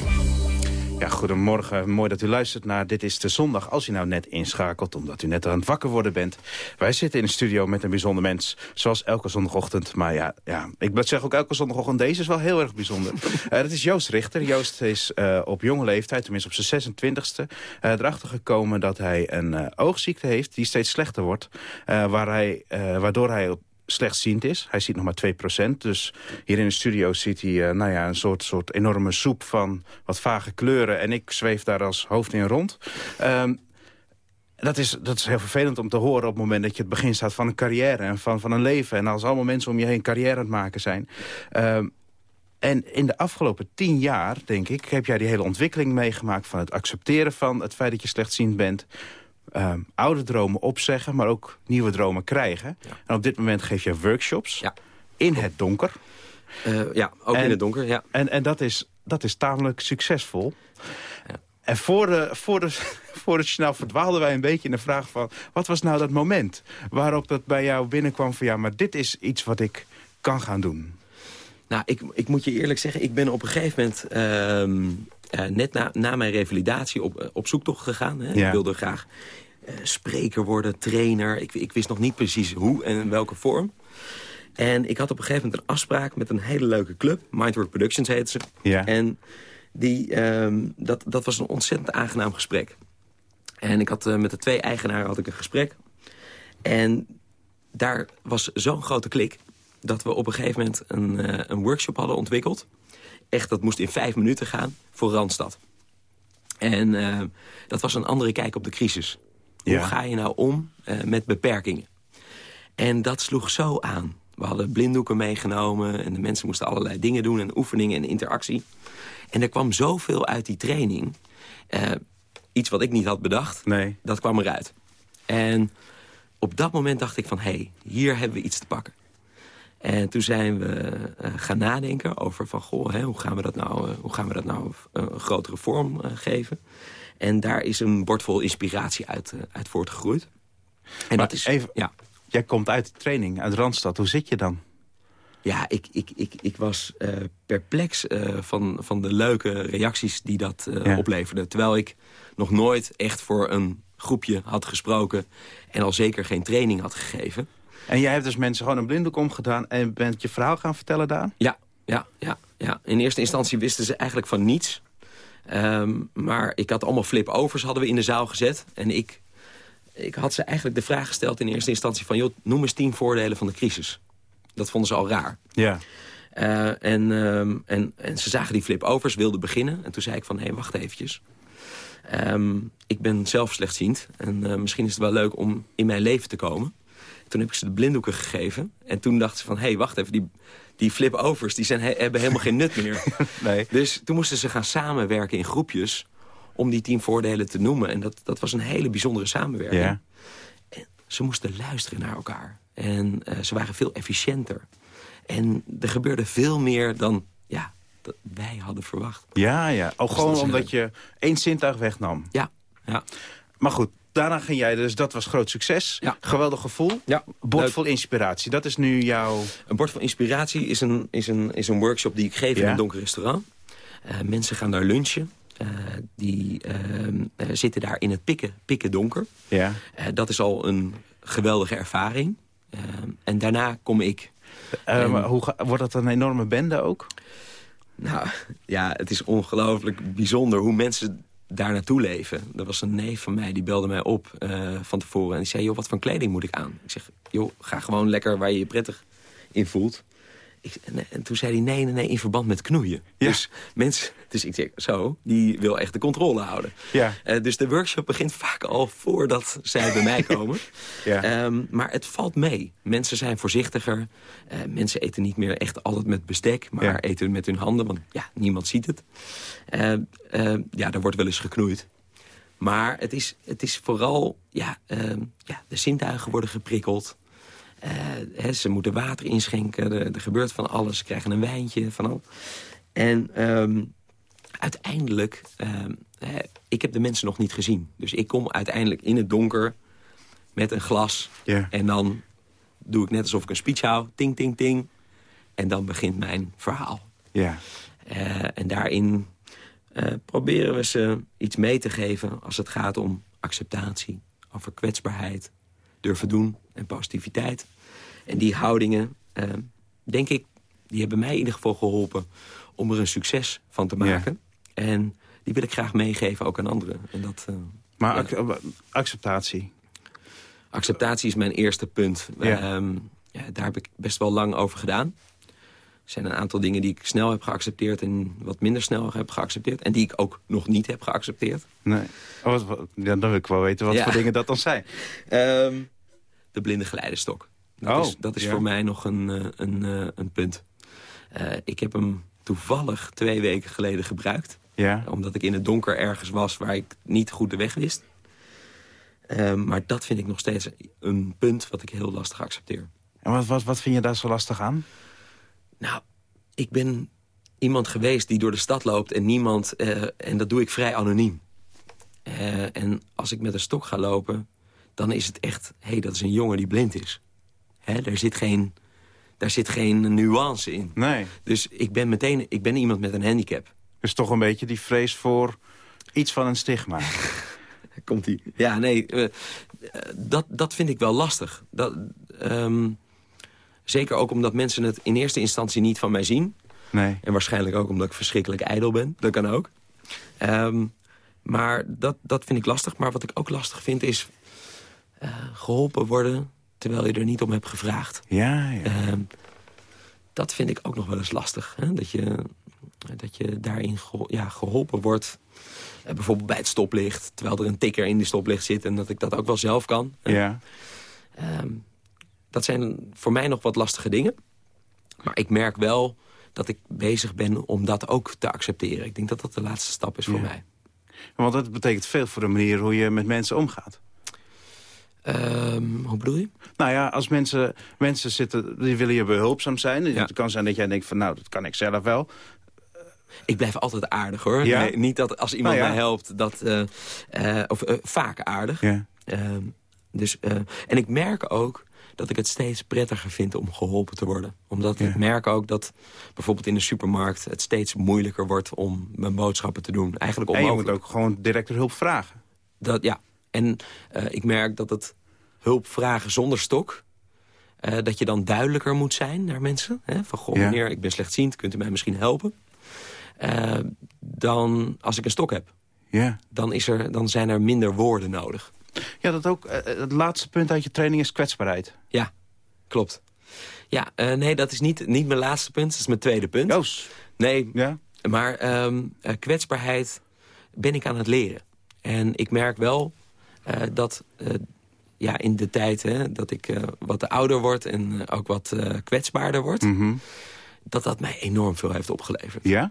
Ja, goedemorgen. Mooi dat u luistert naar Dit is de Zondag. Als u nou net inschakelt, omdat u net aan het wakker worden bent. Wij zitten in de studio met een bijzonder mens. Zoals elke zondagochtend. Maar ja, ja ik zeg ook elke zondagochtend. Deze is wel heel erg bijzonder. [laughs] Eh, dat is Joost Richter. Joost is eh, op jonge leeftijd, tenminste op zijn 26e... eh, erachter gekomen dat hij een eh, oogziekte heeft die steeds slechter wordt. eh, waar hij, eh, waardoor hij op slechtziend is. Hij ziet nog maar 2%. Dus hier in de studio ziet hij eh, nou ja, een soort, soort enorme soep van wat vage kleuren. En ik zweef daar als hoofd in rond. Ehm, dat is, dat is heel vervelend om te horen op het moment dat je het begin staat van een carrière en van, van een leven. En als allemaal mensen om je heen carrière aan het maken zijn. Ehm, en in de afgelopen tien jaar, denk ik, heb jij die hele ontwikkeling meegemaakt... van het accepteren van het feit dat je slechtziend bent... Ehm, oude dromen opzeggen, maar ook nieuwe dromen krijgen. En op dit moment geef je workshops Ja. in het donker. Eh, ja, ook En- in het donker, ja. En, en dat, is, dat is tamelijk succesvol. Ja. En voor, de, voor, de, [laughs] voor het snel verdwaalden wij een beetje in de vraag van... wat was nou dat moment waarop dat bij jou binnenkwam van... ja, maar dit is iets wat ik kan gaan doen. Nou, ik, ik moet je eerlijk zeggen, ik ben op een gegeven moment... ehm, eh, net na, na mijn revalidatie op, eh, op zoektocht gegaan. Hè. Ja. Ik wilde graag spreker worden, trainer. Ik, ik wist nog niet precies hoe en in welke vorm. En ik had op een gegeven moment een afspraak met een hele leuke club. Mindwork Productions heet ze. Ja. En die, ehm, dat, dat was een ontzettend aangenaam gesprek. En ik had eh, met de twee eigenaren had ik een gesprek. En daar was zo'n grote klik dat we op een gegeven moment een, eh, een workshop hadden ontwikkeld. Echt, dat moest in vijf minuten gaan voor Randstad. En eh, dat was een andere kijk op de crisis. Hoe ga je nou om eh, met beperkingen? En dat sloeg zo aan. We hadden blinddoeken meegenomen en de mensen moesten allerlei dingen doen... en oefeningen en interactie. En er kwam zoveel uit die training. eh, iets wat ik niet had bedacht, Nee. dat kwam eruit. En op dat moment dacht ik van, hé, hey, hier hebben we iets te pakken. En toen zijn we eh, gaan nadenken over van, goh, hè, hoe gaan we dat nou, hoe gaan we dat nou een grotere vorm geven. En daar is een bord vol inspiratie uit, eh, uit voortgegroeid. En Maar dat is, even- ja, Jij komt uit de training, uit Randstad. Hoe zit je dan? ja ik, ik, ik, ik was eh, perplex eh, van, van de leuke reacties die dat Ja. opleverde. Terwijl ik nog nooit echt voor een groepje had gesproken... en al zeker geen training had gegeven. En jij hebt dus mensen gewoon een blinddoek omgedaan... en bent je verhaal gaan vertellen daar? Ja, ja, ja, ja. In eerste instantie wisten ze eigenlijk van niets. Ehm, maar ik had allemaal flip-overs hadden we in de zaal gezet. En ik, ik had ze eigenlijk de vraag gesteld in eerste instantie van... joh, noem eens tien voordelen van de crisis. Dat vonden ze al raar. Ja. Eh, en, ehm, en, en ze zagen die flip-overs, wilden beginnen. En toen zei ik van, hé, hey, wacht eventjes. Ehm, ik ben zelf slechtziend. En eh, misschien is het wel leuk om in mijn leven te komen. Toen heb ik ze de blinddoeken gegeven. En toen dachten ze van, hé, hey, wacht even. Die, die flip-overs die zijn, he- hebben helemaal geen nut meer. [laughs] Nee. Dus toen moesten ze gaan samenwerken in groepjes... om die tien voordelen te noemen. En dat, dat was een hele bijzondere samenwerking. Ja. En ze moesten luisteren naar elkaar. En eh, ze waren veel efficiënter. En er gebeurde veel meer dan ja, dat wij hadden verwacht. Ja, ja. Oh, gewoon dat is, omdat je één zintuig wegnam. Ja, ja. Maar goed, daarna ging jij dus, dat was groot succes. Ja. Geweldig gevoel. ja Bord vol inspiratie. Dat is nu jouw... Een bord van inspiratie is een, is een, is een workshop die ik geef in een donker restaurant. Eh, mensen gaan daar lunchen. Eh, die ehm, eh, zitten daar in het pikken, pikken donker. Ja. Eh, dat is al een geweldige ervaring. Ehm, en daarna kom ik En- maar hoe ga- wordt dat een enorme bende ook? Nou, ja, het is ongelooflijk bijzonder hoe mensen daar naartoe leven. Er was een neef van mij, die belde mij op eh, van tevoren. En die zei, joh, wat voor kleding moet ik aan? Ik zeg, joh, ga gewoon lekker waar je je prettig in voelt. Ik, en, en toen zei hij, nee, nee, nee, in verband met knoeien. Ja. Dus mensen, dus ik zeg, zo, die wil echt de controle houden. Ja. Eh, dus de workshop begint vaak al voordat zij bij mij [laughs] komen. Ja. Ehm, maar het valt mee. Mensen zijn voorzichtiger. Eh, mensen eten niet meer echt altijd met bestek, maar Ja. eten met hun handen. Want ja, niemand ziet het. Eh, eh, ja, daar wordt wel eens geknoeid. Maar het is, het is vooral, ja, ehm, ja, de zintuigen worden geprikkeld. Eh, hè, ze moeten water inschenken. Er, er gebeurt van alles. Ze krijgen een wijntje. Van al. En ehm, uiteindelijk, ehm, hè, ik heb de mensen nog niet gezien. Dus ik kom uiteindelijk in het donker met een glas. En dan doe ik net alsof ik een speech hou. Ting, ting, ting. En dan begint mijn verhaal. Ja. Eh, en daarin eh, proberen we ze iets mee te geven... als het gaat om acceptatie, over kwetsbaarheid... durven doen en positiviteit. En die houdingen, eh, denk ik, die hebben mij in ieder geval geholpen... om er een succes van te Ja. maken. En die wil ik graag meegeven ook aan anderen. En dat, eh, Maar ac- eh, acceptatie. Acceptatie is mijn eerste punt. Ja. Ehm, ja, daar heb ik best wel lang over gedaan. Er zijn een aantal dingen die ik snel heb geaccepteerd... en wat minder snel heb geaccepteerd. En die ik ook nog niet heb geaccepteerd. Nee. Oh, wat, wat- ja, dan wil ik wel weten wat Ja. voor dingen dat dan zijn. [laughs] Ehm, de blinde geleidestok. Dat Oh, is, dat is ja. voor mij nog een, eh, een, eh, een punt. Eh, ik heb hem toevallig twee weken geleden gebruikt. Ja. Omdat ik in het donker ergens was waar ik niet goed de weg wist. Ehm, maar dat vind ik nog steeds een punt wat ik heel lastig accepteer. En wat, wat, wat vind je daar zo lastig aan? Nou, ik ben iemand geweest die door de stad loopt en niemand... en dat doe ik vrij anoniem. En als ik met een stok ga lopen, dan is het echt... hé, hey, dat is een jongen die blind is. Hè, daar, zit geen, daar zit geen nuance in. Nee. Dus ik ben meteen ik ben iemand met een handicap. Dus toch een beetje die vrees voor iets van een stigma. [laughs] Komt ie? Ja, nee, eh, eh, dat, dat vind ik wel lastig. Dat, ehm, zeker ook omdat mensen het in eerste instantie niet van mij zien. Nee. En waarschijnlijk ook omdat ik verschrikkelijk ijdel ben. Dat kan ook. Ehm, maar dat, dat vind ik lastig. Maar wat ik ook lastig vind is eh, geholpen worden... terwijl je er niet om hebt gevraagd. Ja, ja. Ehm, dat vind ik ook nog wel eens lastig. Hè? Dat, je, dat je daarin ja, geholpen wordt. Eh, bijvoorbeeld bij het stoplicht. Terwijl er een tikker in die stoplicht zit. En dat ik dat ook wel zelf kan. ja. Ehm, dat zijn voor mij nog wat lastige dingen. Maar ik merk wel dat ik bezig ben om dat ook te accepteren. Ik denk dat dat de laatste stap is voor Ja. mij. Want dat betekent veel voor de manier hoe je met mensen omgaat. Ehm, hoe bedoel je? Nou ja, als mensen, mensen zitten, die willen je behulpzaam zijn. Ja. Het kan zijn dat jij denkt van, nou, dat kan ik zelf wel. Ik blijf altijd aardig, hoor. Ja? Nee, niet dat als iemand Nou ja. mij helpt, dat... eh, eh, of eh, vaak aardig. Ja. Ehm, dus, en ik merk ook dat ik het steeds prettiger vind om geholpen te worden. Omdat Ja. ik merk ook dat bijvoorbeeld in de supermarkt... het steeds moeilijker wordt om mijn boodschappen te doen. Eigenlijk En je moet ook gewoon direct hulp vragen. Dat, ja. En eh, ik merk dat het hulp vragen zonder stok... eh, dat je dan duidelijker moet zijn naar mensen. Hè? Van, goh, Ja. meneer, ik ben slechtziend, kunt u mij misschien helpen? Eh, dan, als ik een stok heb, Ja. dan, is er, dan zijn er minder woorden nodig. Ja, dat ook. het laatste punt uit je training is kwetsbaarheid. Ja, klopt. Ja, eh, nee, dat is niet, niet mijn laatste punt. Dat is mijn tweede punt. Joos. Nee, Ja? maar ehm, eh, kwetsbaarheid ben ik aan het leren. En ik merk wel dat eh, ja, in de tijd hè, dat ik eh, wat ouder word... en eh, ook wat eh, kwetsbaarder word... Mhm. dat dat mij enorm veel heeft opgeleverd. Ja?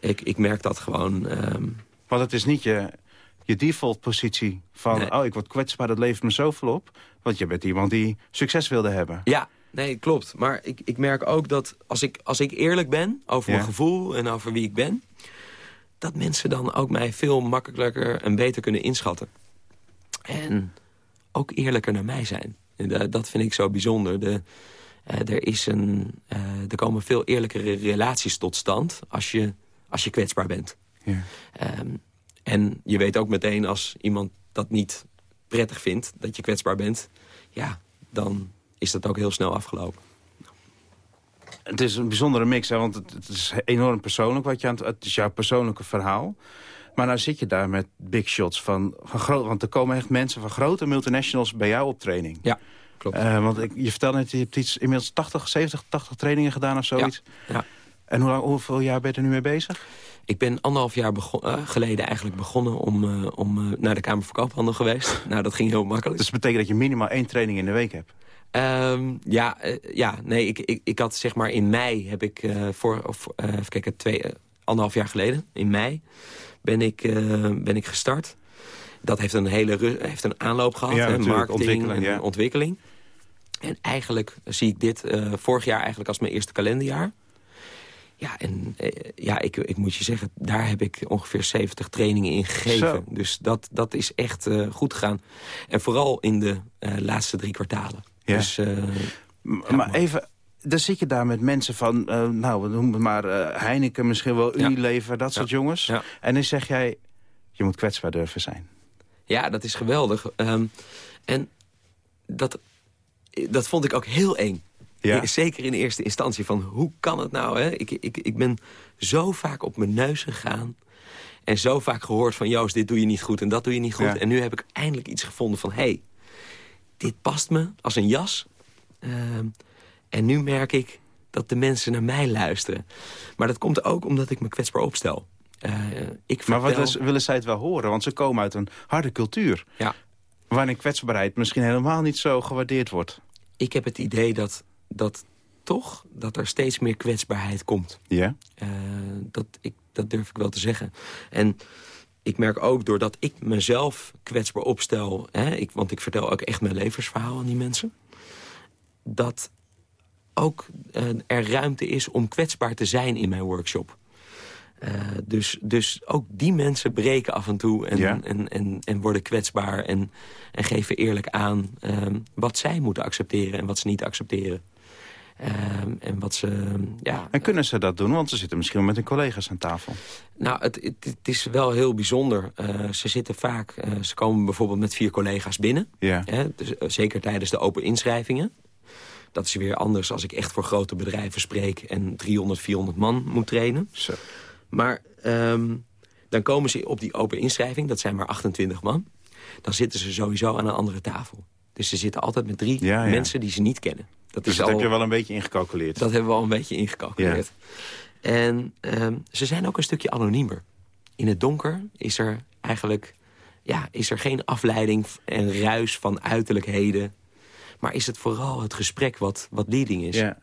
Ik, ik merk dat gewoon... ehm, Want het is niet je, je default positie van... Nee. oh, ik word kwetsbaar, dat levert me zoveel op. Want je bent iemand die succes wilde hebben. Ja, nee, klopt. Maar ik, ik merk ook dat als ik, als ik eerlijk ben over Ja. mijn gevoel en over wie ik ben... dat mensen dan ook mij veel makkelijker en beter kunnen inschatten. En ook eerlijker naar mij zijn. En da- dat vind ik zo bijzonder. De, eh, er, is een, eh, er komen veel eerlijkere relaties tot stand als je, als je kwetsbaar bent. Ja. Ehm, en je weet ook meteen als iemand dat niet prettig vindt, dat je kwetsbaar bent... ja, dan is dat ook heel snel afgelopen. Het is een bijzondere mix, hè, want het, het is enorm persoonlijk. Wat je aan het, het is jouw persoonlijke verhaal. Maar nou zit je daar met big shots van, van groot... Want er komen echt mensen van grote multinationals bij jou op training. Ja, klopt. Eh, want ik, je vertelde net, je hebt iets, inmiddels 80, 70, 80 trainingen gedaan of zoiets. ja. En hoe lang, hoeveel jaar ben je er nu mee bezig? Ik ben anderhalf jaar eh, geleden eigenlijk begonnen om, eh, om naar de Kamer van Koophandel geweest. [laughs] nou, dat ging heel makkelijk. Dus dat betekent dat je minimaal één training in de week hebt. Ehm, ja, ja, nee, ik, ik, ik had zeg maar in mei heb ik voor, of, even kijken, twee, anderhalf jaar geleden, in mei, ben ik, eh, ben ik gestart. Dat heeft een hele heeft een aanloop gehad, Ja, hè, marketing ontwikkeling, en ja. ontwikkeling. En eigenlijk zie ik dit eh, vorig jaar eigenlijk als mijn eerste kalenderjaar. Ja, en eh, ja, ik, ik moet je zeggen, daar heb ik ongeveer 70 trainingen in gegeven. Zo. Dus dat, dat is echt goed gegaan. En vooral in de laatste drie kwartalen. Ja. Dus, M- Ja, maar maar- even, dan zit je daar met mensen van, eh, nou, we noemen maar eh, Heineken, misschien wel. Unilever, dat soort jongens. En dan zeg jij, je moet kwetsbaar durven zijn. Ja, dat is geweldig. Ehm, en dat, dat vond ik ook heel eng. Ja. Zeker in eerste instantie. Van hoe kan het nou? Hè? Ik, ik, ik ben zo vaak op mijn neus gegaan. En zo vaak gehoord van... Joost, dit doe je niet goed en dat doe je niet goed. Ja. En nu heb ik eindelijk iets gevonden van... hé, hey, dit past me als een jas. Ehm, en nu merk ik dat de mensen naar mij luisteren. Maar dat komt ook omdat ik me kwetsbaar opstel. Eh, ik Maar wat vertel- is- willen zij het wel horen? Want ze komen uit een harde cultuur. Ja. Waarin kwetsbaarheid misschien helemaal niet zo gewaardeerd wordt. ik heb het idee dat, dat toch dat er steeds meer kwetsbaarheid komt. Ja? Eh, dat, ik, dat durf ik wel te zeggen. En ik merk ook doordat ik mezelf kwetsbaar opstel... Hè, ik, want ik vertel ook echt mijn levensverhaal aan die mensen... dat ook eh, er ruimte is om kwetsbaar te zijn in mijn workshop. Eh, dus, dus ook die mensen breken af en toe en, Ja. en, en, en worden kwetsbaar... en, en geven eerlijk aan ehm, wat zij moeten accepteren en wat ze niet accepteren. Ehm, en wat ze, ja, En kunnen ze dat doen? Want ze zitten misschien met hun collega's aan tafel. nou, het, het, het is wel heel bijzonder. Eh, ze zitten vaak, ze komen bijvoorbeeld met vier collega's binnen. Ja. Hè, dus, zeker tijdens de open inschrijvingen. Dat is weer anders als ik echt voor grote bedrijven spreek... en 300, 400 man moet trainen. Zo. Maar ehm, dan komen ze op die open inschrijving, dat zijn maar 28 man. Dan zitten ze sowieso aan een andere tafel. Dus ze zitten altijd met drie Ja, ja. mensen die ze niet kennen. Dat Dus is dat al, heb je wel een beetje ingecalculeerd. dat hebben we al een beetje ingecalculeerd. En ehm, ze zijn ook een stukje anoniemer. In het donker is er eigenlijk ja, is er geen afleiding en ruis van uiterlijkheden. Maar is het vooral het gesprek wat, wat leading is. Ja.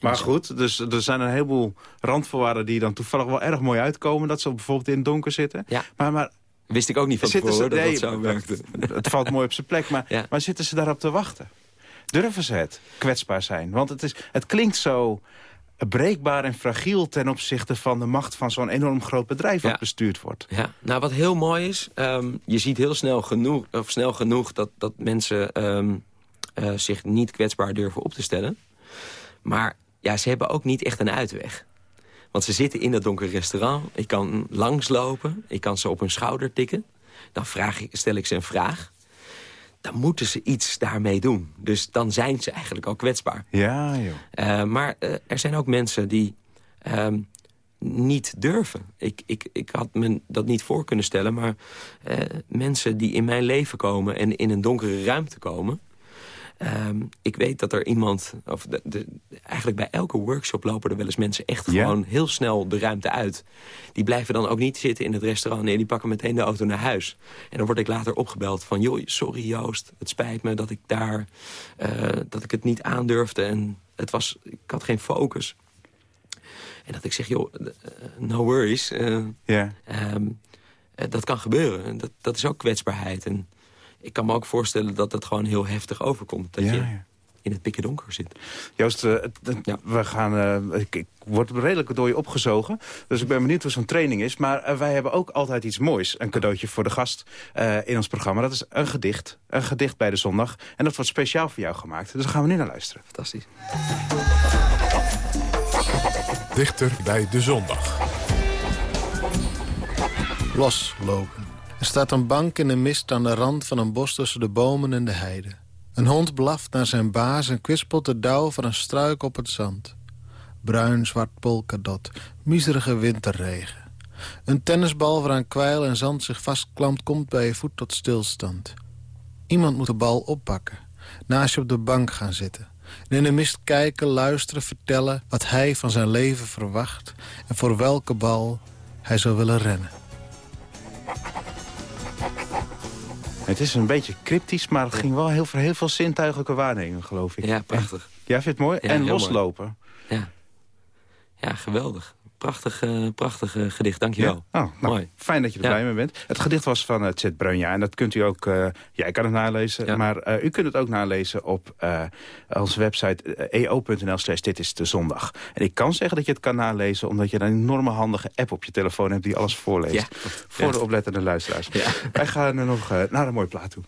Maar goed, dus er zijn een heleboel randvoorwaarden die dan toevallig wel erg mooi uitkomen. Dat ze bijvoorbeeld in het donker zitten. Ja. Maar, maar Wist ik ook niet van tevoren ze- dat nee, dat zo werkte. Het valt mooi op zijn plek, maar, Ja. maar zitten ze daarop te wachten? Durven ze het kwetsbaar zijn? Want het, is, het klinkt zo breekbaar en fragiel... ten opzichte van de macht van zo'n enorm groot bedrijf... Ja. bestuurd wordt. Ja, nou wat heel mooi is, ehm, je ziet heel snel genoeg, of snel genoeg dat, dat mensen ehm, eh, zich niet kwetsbaar durven op te stellen. Maar ja, ze hebben ook niet echt een uitweg. Want ze zitten in dat donkere restaurant. Ik kan langslopen, ik kan ze op hun schouder tikken. Dan vraag ik, stel ik ze een vraag. Dan moeten ze iets daarmee doen. Dus dan zijn ze eigenlijk al kwetsbaar. Ja, joh. Uh, maar uh, er zijn ook mensen die uh, niet durven. Ik, ik, ik had me dat niet voor kunnen stellen, maar uh, mensen die in mijn leven komen... en in een donkere ruimte komen... Um, ik weet dat er iemand, of de, de, eigenlijk bij elke workshop lopen er wel eens mensen echt gewoon heel snel de ruimte uit. Die blijven dan ook niet zitten in het restaurant. Nee, die pakken meteen de auto naar huis. En dan word ik later opgebeld van, joh, sorry Joost, het spijt me dat ik daar, uh, dat ik het niet aandurfde. En het was, ik had geen focus. En dat ik zeg, joh, uh, no worries. Uh, Ja. um, dat kan gebeuren. Dat, dat is ook kwetsbaarheid. En ik kan me ook voorstellen dat dat gewoon heel heftig overkomt. Dat Ja, je ja. in het pikken donker zit. Joost, eh, Ja. we gaan, eh, ik, ik word redelijk door je opgezogen. Dus ik ben benieuwd hoe zo'n training is. Maar eh, wij hebben ook altijd iets moois. Een cadeautje voor de gast eh, in ons programma. Dat is een gedicht. Een gedicht bij de zondag. En dat wordt speciaal voor jou gemaakt. Dus daar gaan we nu naar luisteren. Fantastisch. Dichter bij de zondag. Loslopen. Er staat een bank in de mist aan de rand van een bos tussen de bomen en de heide. Een hond blaft naar zijn baas en kwispelt de dauw van een struik op het zand. Bruin-zwart polkadot, miserige winterregen. Een tennisbal waaraan kwijl en zand zich vastklampt... komt bij je voet tot stilstand. Iemand moet de bal oppakken. Naast je op de bank gaan zitten. En in de mist kijken, luisteren, vertellen... wat hij van zijn leven verwacht... en voor welke bal hij zou willen rennen. Het is een beetje cryptisch, maar het ging wel heel, veel- heel veel zintuigelijke waarneming, geloof ik. Ja, prachtig. Jij vindt het mooi? Ja, en loslopen. Ja, ja geweldig. Prachtig, eh, prachtig eh, gedicht, dankjewel. Ja. Oh, nou, Mooi. Fijn dat je er Ja. blij mee bent. Het gedicht was van uh, Chet Brunja. En dat kunt u ook... eh, jij kan het nalezen. Ja. Maar u kunt het ook nalezen op onze website eo.nl slash dit is de zondag. En ik kan zeggen dat je het kan nalezen... omdat je een enorme handige app op je telefoon hebt... die alles voorleest. Ja. Voor Ja. de oplettende luisteraars. Ja. Wij gaan er nog naar een mooi plaat toe.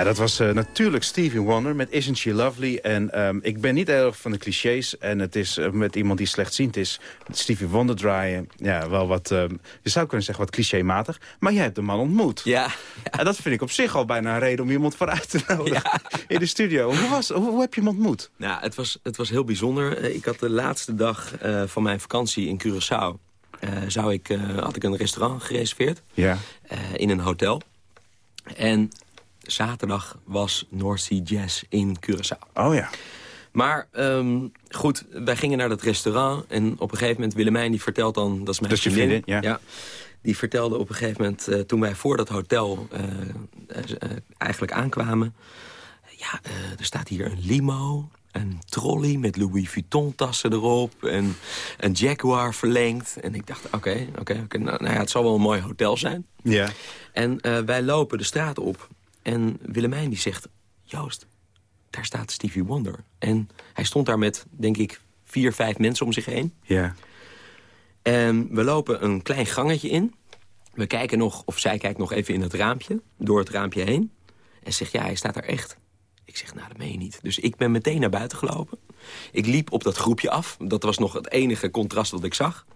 Ja, dat was eh, natuurlijk Stevie Wonder met Isn't She Lovely. En ehm, ik ben niet erg van de clichés. En het is eh, met iemand die slechtziend is, Stevie Wonder draaien. Ja, wel wat, ehm, je zou kunnen zeggen wat clichématig. Maar jij hebt de man ontmoet. Ja. En dat vind ik op zich al bijna een reden om iemand vooruit te nodigen in de studio. Hoe, was, hoe, hoe heb je hem ontmoet? Nou, het was, het was heel bijzonder. Eh, Ik had de laatste dag van mijn vakantie in Curaçao... zou ik, had ik een restaurant gereserveerd Ja. in een hotel. En zaterdag was North Sea Jazz in Curaçao. Oh ja. Maar ehm, goed, wij gingen naar dat restaurant... en op een gegeven moment Willemijn die vertelt dan... dat is mijn Dat vriendin, vriendin, ja. Die vertelde op een gegeven moment, eh, toen wij voor dat hotel eh, eh, eigenlijk aankwamen... ja, er staat hier een limo, een trolley met Louis Vuitton-tassen erop... en een Jaguar verlengd. En ik dacht, oké, oké, oké, nou, nou ja, het zal wel een mooi hotel zijn. Ja. En wij lopen de straat op en Willemijn die zegt... Joost, daar staat Stevie Wonder. En hij stond daar met, denk ik, vier, vijf mensen om zich heen. Ja. En we lopen een klein gangetje in. We kijken nog, of zij kijkt nog even in het raampje, door het raampje heen. En zegt, ja, hij staat daar echt. Ik zeg, nou, dat meen je niet. Dus ik ben meteen naar buiten gelopen. Ik liep op dat groepje af. Dat was nog het enige contrast dat ik zag.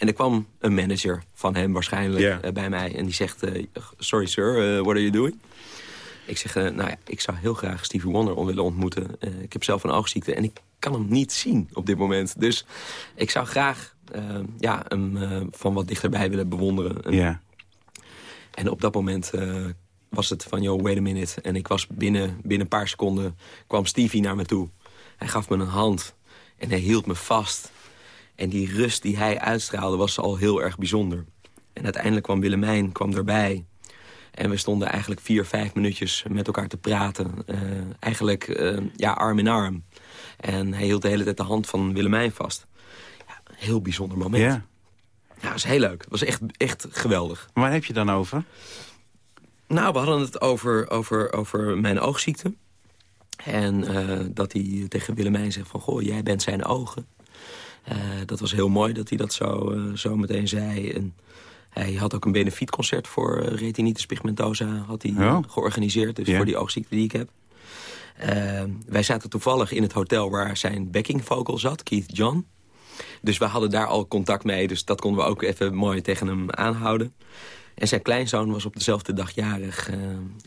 En er kwam een manager van hem waarschijnlijk eh, bij mij. En die zegt, eh, sorry sir, eh, what are you doing? Ik zeg, nou ja, ik zou heel graag Stevie Wonder on willen ontmoeten. Ik heb zelf een oogziekte en ik kan hem niet zien op dit moment. Dus ik zou graag ja, hem van wat dichterbij willen bewonderen. En, op dat moment was het van, yo, wait a minute. En ik was binnen, binnen een paar seconden, kwam Stevie naar me toe. Hij gaf me een hand en hij hield me vast. En die rust die hij uitstraalde was al heel erg bijzonder. En uiteindelijk kwam Willemijn kwam erbij. En we stonden eigenlijk vier, vijf minuutjes met elkaar te praten. Eh, eigenlijk eh, ja, arm in arm. En hij hield de hele tijd de hand van Willemijn vast. Ja, een heel bijzonder moment. Ja. Ja, dat was heel leuk. Het was echt, echt geweldig. Waar heb je dan over? Nou, we hadden het over, over, over mijn oogziekte. En eh, dat hij tegen Willemijn zegt van... Goh, jij bent zijn ogen. Eh, dat was heel mooi dat hij dat zo, eh, zo meteen zei. En hij had ook een benefietconcert voor eh, retinitis pigmentosa had hij, georganiseerd. Dus Ja. voor die oogziekte die ik heb. Wij zaten toevallig in het hotel waar zijn backing vocal zat, Keith John. Dus we hadden daar al contact mee. Dus dat konden we ook even mooi tegen hem aanhouden. En zijn kleinzoon was op dezelfde dag jarig eh,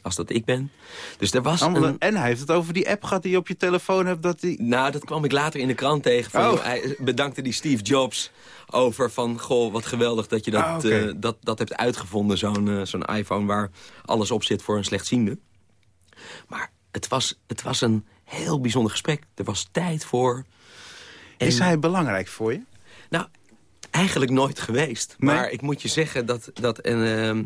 als dat ik ben. Dus er was een... En hij heeft het over die app gehad die je op je telefoon hebt. Dat die... Nou, dat kwam ik later in de krant tegen. Van, Oh. joh, hij bedankte die Steve Jobs over van... goh, wat geweldig dat je dat, Ah, eh, dat, dat hebt uitgevonden. Zo'n eh, zo'n iPhone waar alles op zit voor een slechtziende. Maar het was, het was een heel bijzonder gesprek. Er was tijd voor. En- Is hij belangrijk voor je? Eigenlijk nooit geweest. Nee? Maar ik moet je zeggen dat, dat, en, ehm,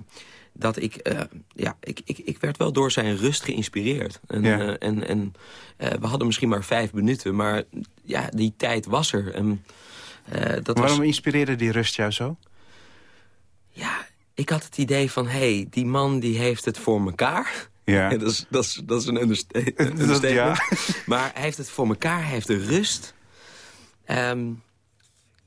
dat ik, eh, ja, ik, ik... Ik werd wel door zijn rust geïnspireerd. En, Ja. eh, en, en eh, we hadden misschien maar vijf minuten, maar ja, die tijd was er. En, dat Waarom was, inspireerde die rust jou zo? ja, ik had het idee van, hé, hey, die man die heeft het voor elkaar. Ja. [laughs] dat, is, dat, is, dat is een understa- een [laughs] Dat- understatement. ja. Maar hij heeft het voor elkaar, hij heeft de rust. Ehm,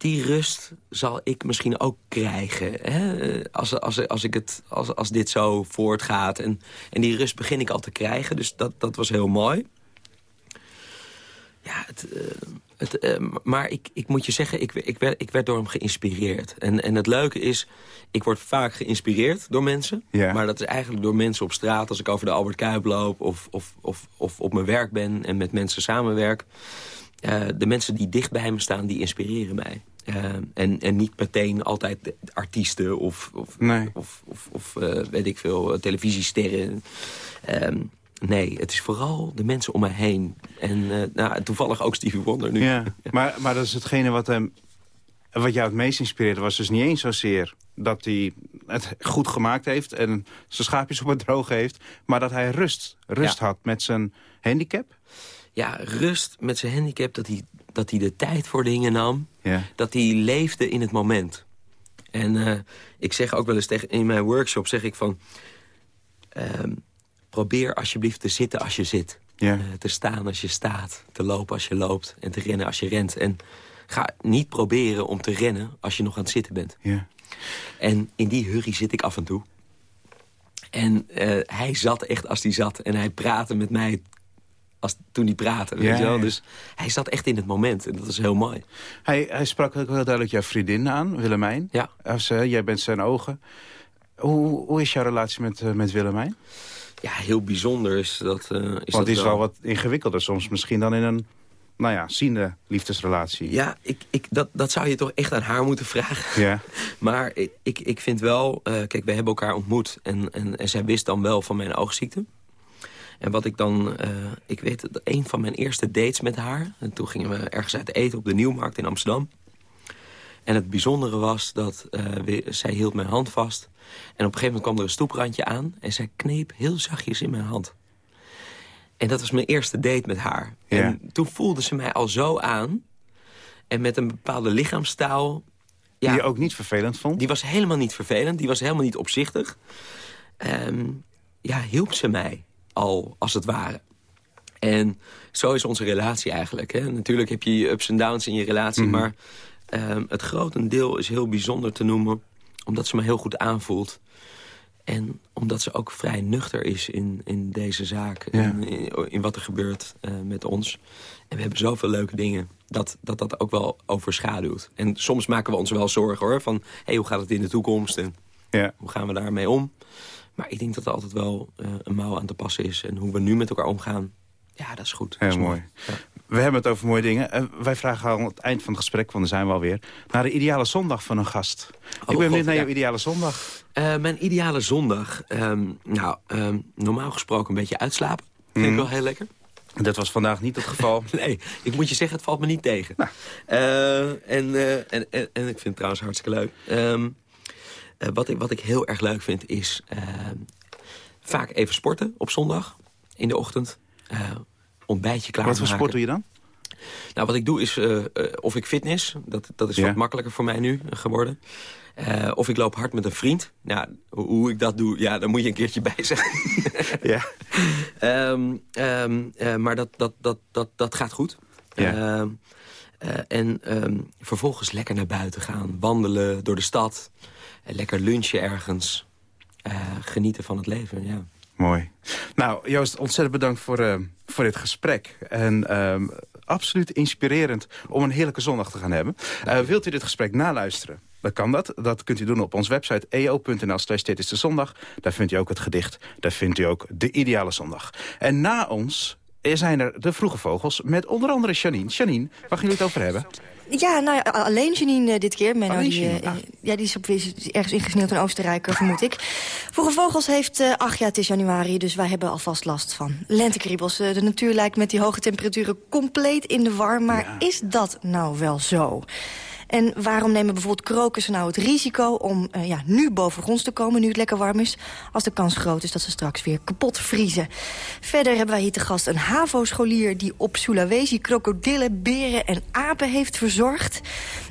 die rust zal ik misschien ook krijgen. Hè? Als, als, als, ik het, als, als dit zo voortgaat. En, en die rust begin ik al te krijgen. Dus dat, dat was heel mooi. Ja, het, eh, het, eh, maar ik, ik moet je zeggen, ik, ik, werd, ik werd door hem geïnspireerd. En, en het leuke is, ik word vaak geïnspireerd door mensen. Ja. Maar dat is eigenlijk door mensen op straat. Als ik over de Albert Kuip loop of, of, of, of op mijn werk ben en met mensen samenwerk. Eh, de mensen die dicht bij me staan, die inspireren mij. Eh, en, en niet meteen altijd artiesten of, of, Nee. of, of, of eh, weet ik veel, televisiesterren. Ehm, nee, het is vooral de mensen om mij heen. En eh, nou, toevallig ook Stevie Wonder nu. Ja. [laughs] Maar, maar dat is hetgene wat, hem, wat jou het meest inspireerde... was dus niet eens zozeer dat hij het goed gemaakt heeft... en zijn schaapjes op het droog heeft... maar dat hij rust, rust Ja. had met zijn handicap. Ja, rust met zijn handicap, dat hij, dat hij de tijd voor dingen nam. Ja. Dat hij leefde in het moment. En eh, ik zeg ook wel eens tegen, in mijn workshop, zeg ik van... ehm, probeer alsjeblieft te zitten als je zit. Ja. Eh, te staan als je staat, te lopen als je loopt en te rennen als je rent. En ga niet proberen om te rennen als je nog aan het zitten bent. Ja. En in die hurry zit ik af en toe. En eh, hij zat echt als hij zat. En hij praatte met mij als, toen hij praatte. Weet Ja, je wel? ja. Dus hij zat echt in het moment. En dat is heel mooi. Hij, hij sprak ook heel duidelijk jouw vriendin aan, Willemijn. Ja. Als, eh, jij bent zijn ogen. Hoe, hoe is jouw relatie met, eh, met Willemijn? Ja, heel bijzonder is dat... eh, is Want dat het is wel wat ingewikkelder soms misschien dan in een, nou ja, ziende liefdesrelatie. Ja, ik, ik, dat, dat zou je toch echt aan haar moeten vragen. Ja. [laughs] Maar ik, ik, ik vind wel... eh, kijk, we hebben elkaar ontmoet. En, en, en zij wist dan wel van mijn oogziekte. En wat ik dan... eh, ik weet dat een van mijn eerste dates met haar... En toen gingen we ergens uit eten op de Nieuwmarkt in Amsterdam. En het bijzondere was dat eh, we- zij hield mijn hand vast. En op een gegeven moment kwam er een stoeprandje aan. En zij kneep heel zachtjes in mijn hand. En dat was mijn eerste date met haar. Ja. En toen voelde ze mij al zo aan. En met een bepaalde lichaamstaal... Die Ja, je ook niet vervelend vond? die was helemaal niet vervelend. Die was helemaal niet opzichtig. Ehm, ja, hielp ze mij al, als het ware. En zo is onze relatie eigenlijk. Hè. Natuurlijk heb je je ups en downs in je relatie... Mhm. maar ehm, het grotendeel is heel bijzonder te noemen... omdat ze me heel goed aanvoelt. En omdat ze ook vrij nuchter is in, in deze zaak. Ja. In, in, in wat er gebeurt eh, met ons. En we hebben zoveel leuke dingen. Dat, dat dat ook wel overschaduwt. En soms maken we ons wel zorgen hoor. Van hey, hoe gaat het in de toekomst? En Ja. hoe gaan we daarmee om? Maar ik denk dat er altijd wel eh, een mouw aan te passen is. En hoe we nu met elkaar omgaan, ja, dat is goed. Dat Heel is mooi. Ja. We hebben het over mooie dingen. En wij vragen aan het eind van het gesprek, want daar zijn we alweer... naar de ideale zondag van een gast. ik ben benieuwd Oh, naar ja. jouw ideale zondag. Eh, mijn ideale zondag. ehm, nou, ehm, normaal gesproken een beetje uitslapen. Vind ik Mhm. wel heel lekker. Dat was vandaag niet het geval. [laughs] Nee, ik moet je zeggen, het valt me niet tegen. Nou. Eh, en, eh, en, en, en ik vind het trouwens hartstikke leuk. Ehm, eh, wat, ik, wat ik heel erg leuk vind is ehm, vaak even sporten op zondag in de ochtend. Eh, ontbijtje klaar Wat voor sport doe je dan? Nou, wat ik doe is eh, eh, of ik fitness. Dat, dat is Ja. wat makkelijker voor mij nu eh, geworden. Eh, of ik loop hard met een vriend. Nou, hoe, hoe ik dat doe, ja, daar moet je een keertje bij zijn. [laughs] Ja. [laughs] Ehm, ehm, eh, maar dat, dat, dat, dat, dat gaat goed. Ja. Ehm, eh, en vervolgens lekker naar buiten gaan. Wandelen door de stad. Eh, lekker lunchen ergens. Eh, genieten van het leven, ja. Mooi. Nou, Joost, ontzettend bedankt voor, eh, voor dit gesprek. En ehm, absoluut inspirerend om een heerlijke zondag te gaan hebben. Wilt u dit gesprek naluisteren? Dan kan dat. Dat kunt u doen op onze website eo.nl slash dit is de zondag. Daar vindt u ook het gedicht. Daar vindt u ook de ideale zondag. En na ons zijn er de vroege vogels met onder andere Janine. Janine, waar gaan jullie het over hebben? Ja, nou ja, alleen Janine eh, dit keer. Menno, Alleen die, eh, Janine, ah. ja, die is, op, ergens ingesneeuwd in Oostenrijk, eh, vermoed ik. [laughs] Vroege Vogels heeft, eh, ach ja, het is januari, dus wij hebben alvast last van lentekriebels. De natuur lijkt met die hoge temperaturen compleet in de war. Maar is dat nou wel zo? En waarom nemen bijvoorbeeld krokussen nou het risico om eh, ja, nu bovengronds te komen, nu het lekker warm is, als de kans groot is dat ze straks weer kapot vriezen? Verder hebben wij hier te gast een HAVO-scholier die op Sulawesi krokodillen, beren en apen heeft verzorgd.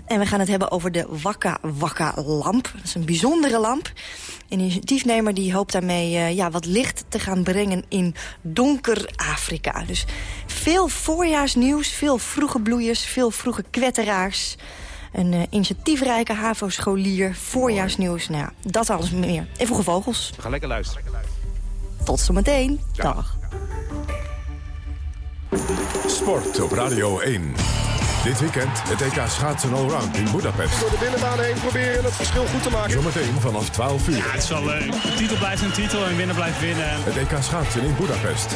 En we gaan het hebben over de Wakka Wakka lamp. Dat is een bijzondere lamp. Een initiatiefnemer die hoopt daarmee eh, ja, wat licht te gaan brengen in donker Afrika. Dus veel voorjaarsnieuws, veel vroege bloeiers, veel vroege kwetteraars. Een eh, initiatiefrijke HAVO-scholier, voorjaarsnieuws. Nou ja, dat alles meer. En vroege vogels. We gaan lekker luisteren. Tot zometeen. Dag. Sport op Radio 1. Dit weekend het EK schaatsen allround in Budapest. Door de binnenbaan heen proberen het verschil goed te maken. Zometeen vanaf 12 uur. Ja, het is wel leuk. De titel blijft een titel en winnen blijft winnen. Het EK schaatsen in Budapest.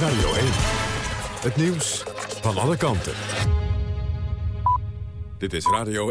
Radio 1. Het nieuws van alle kanten. Dit is Radio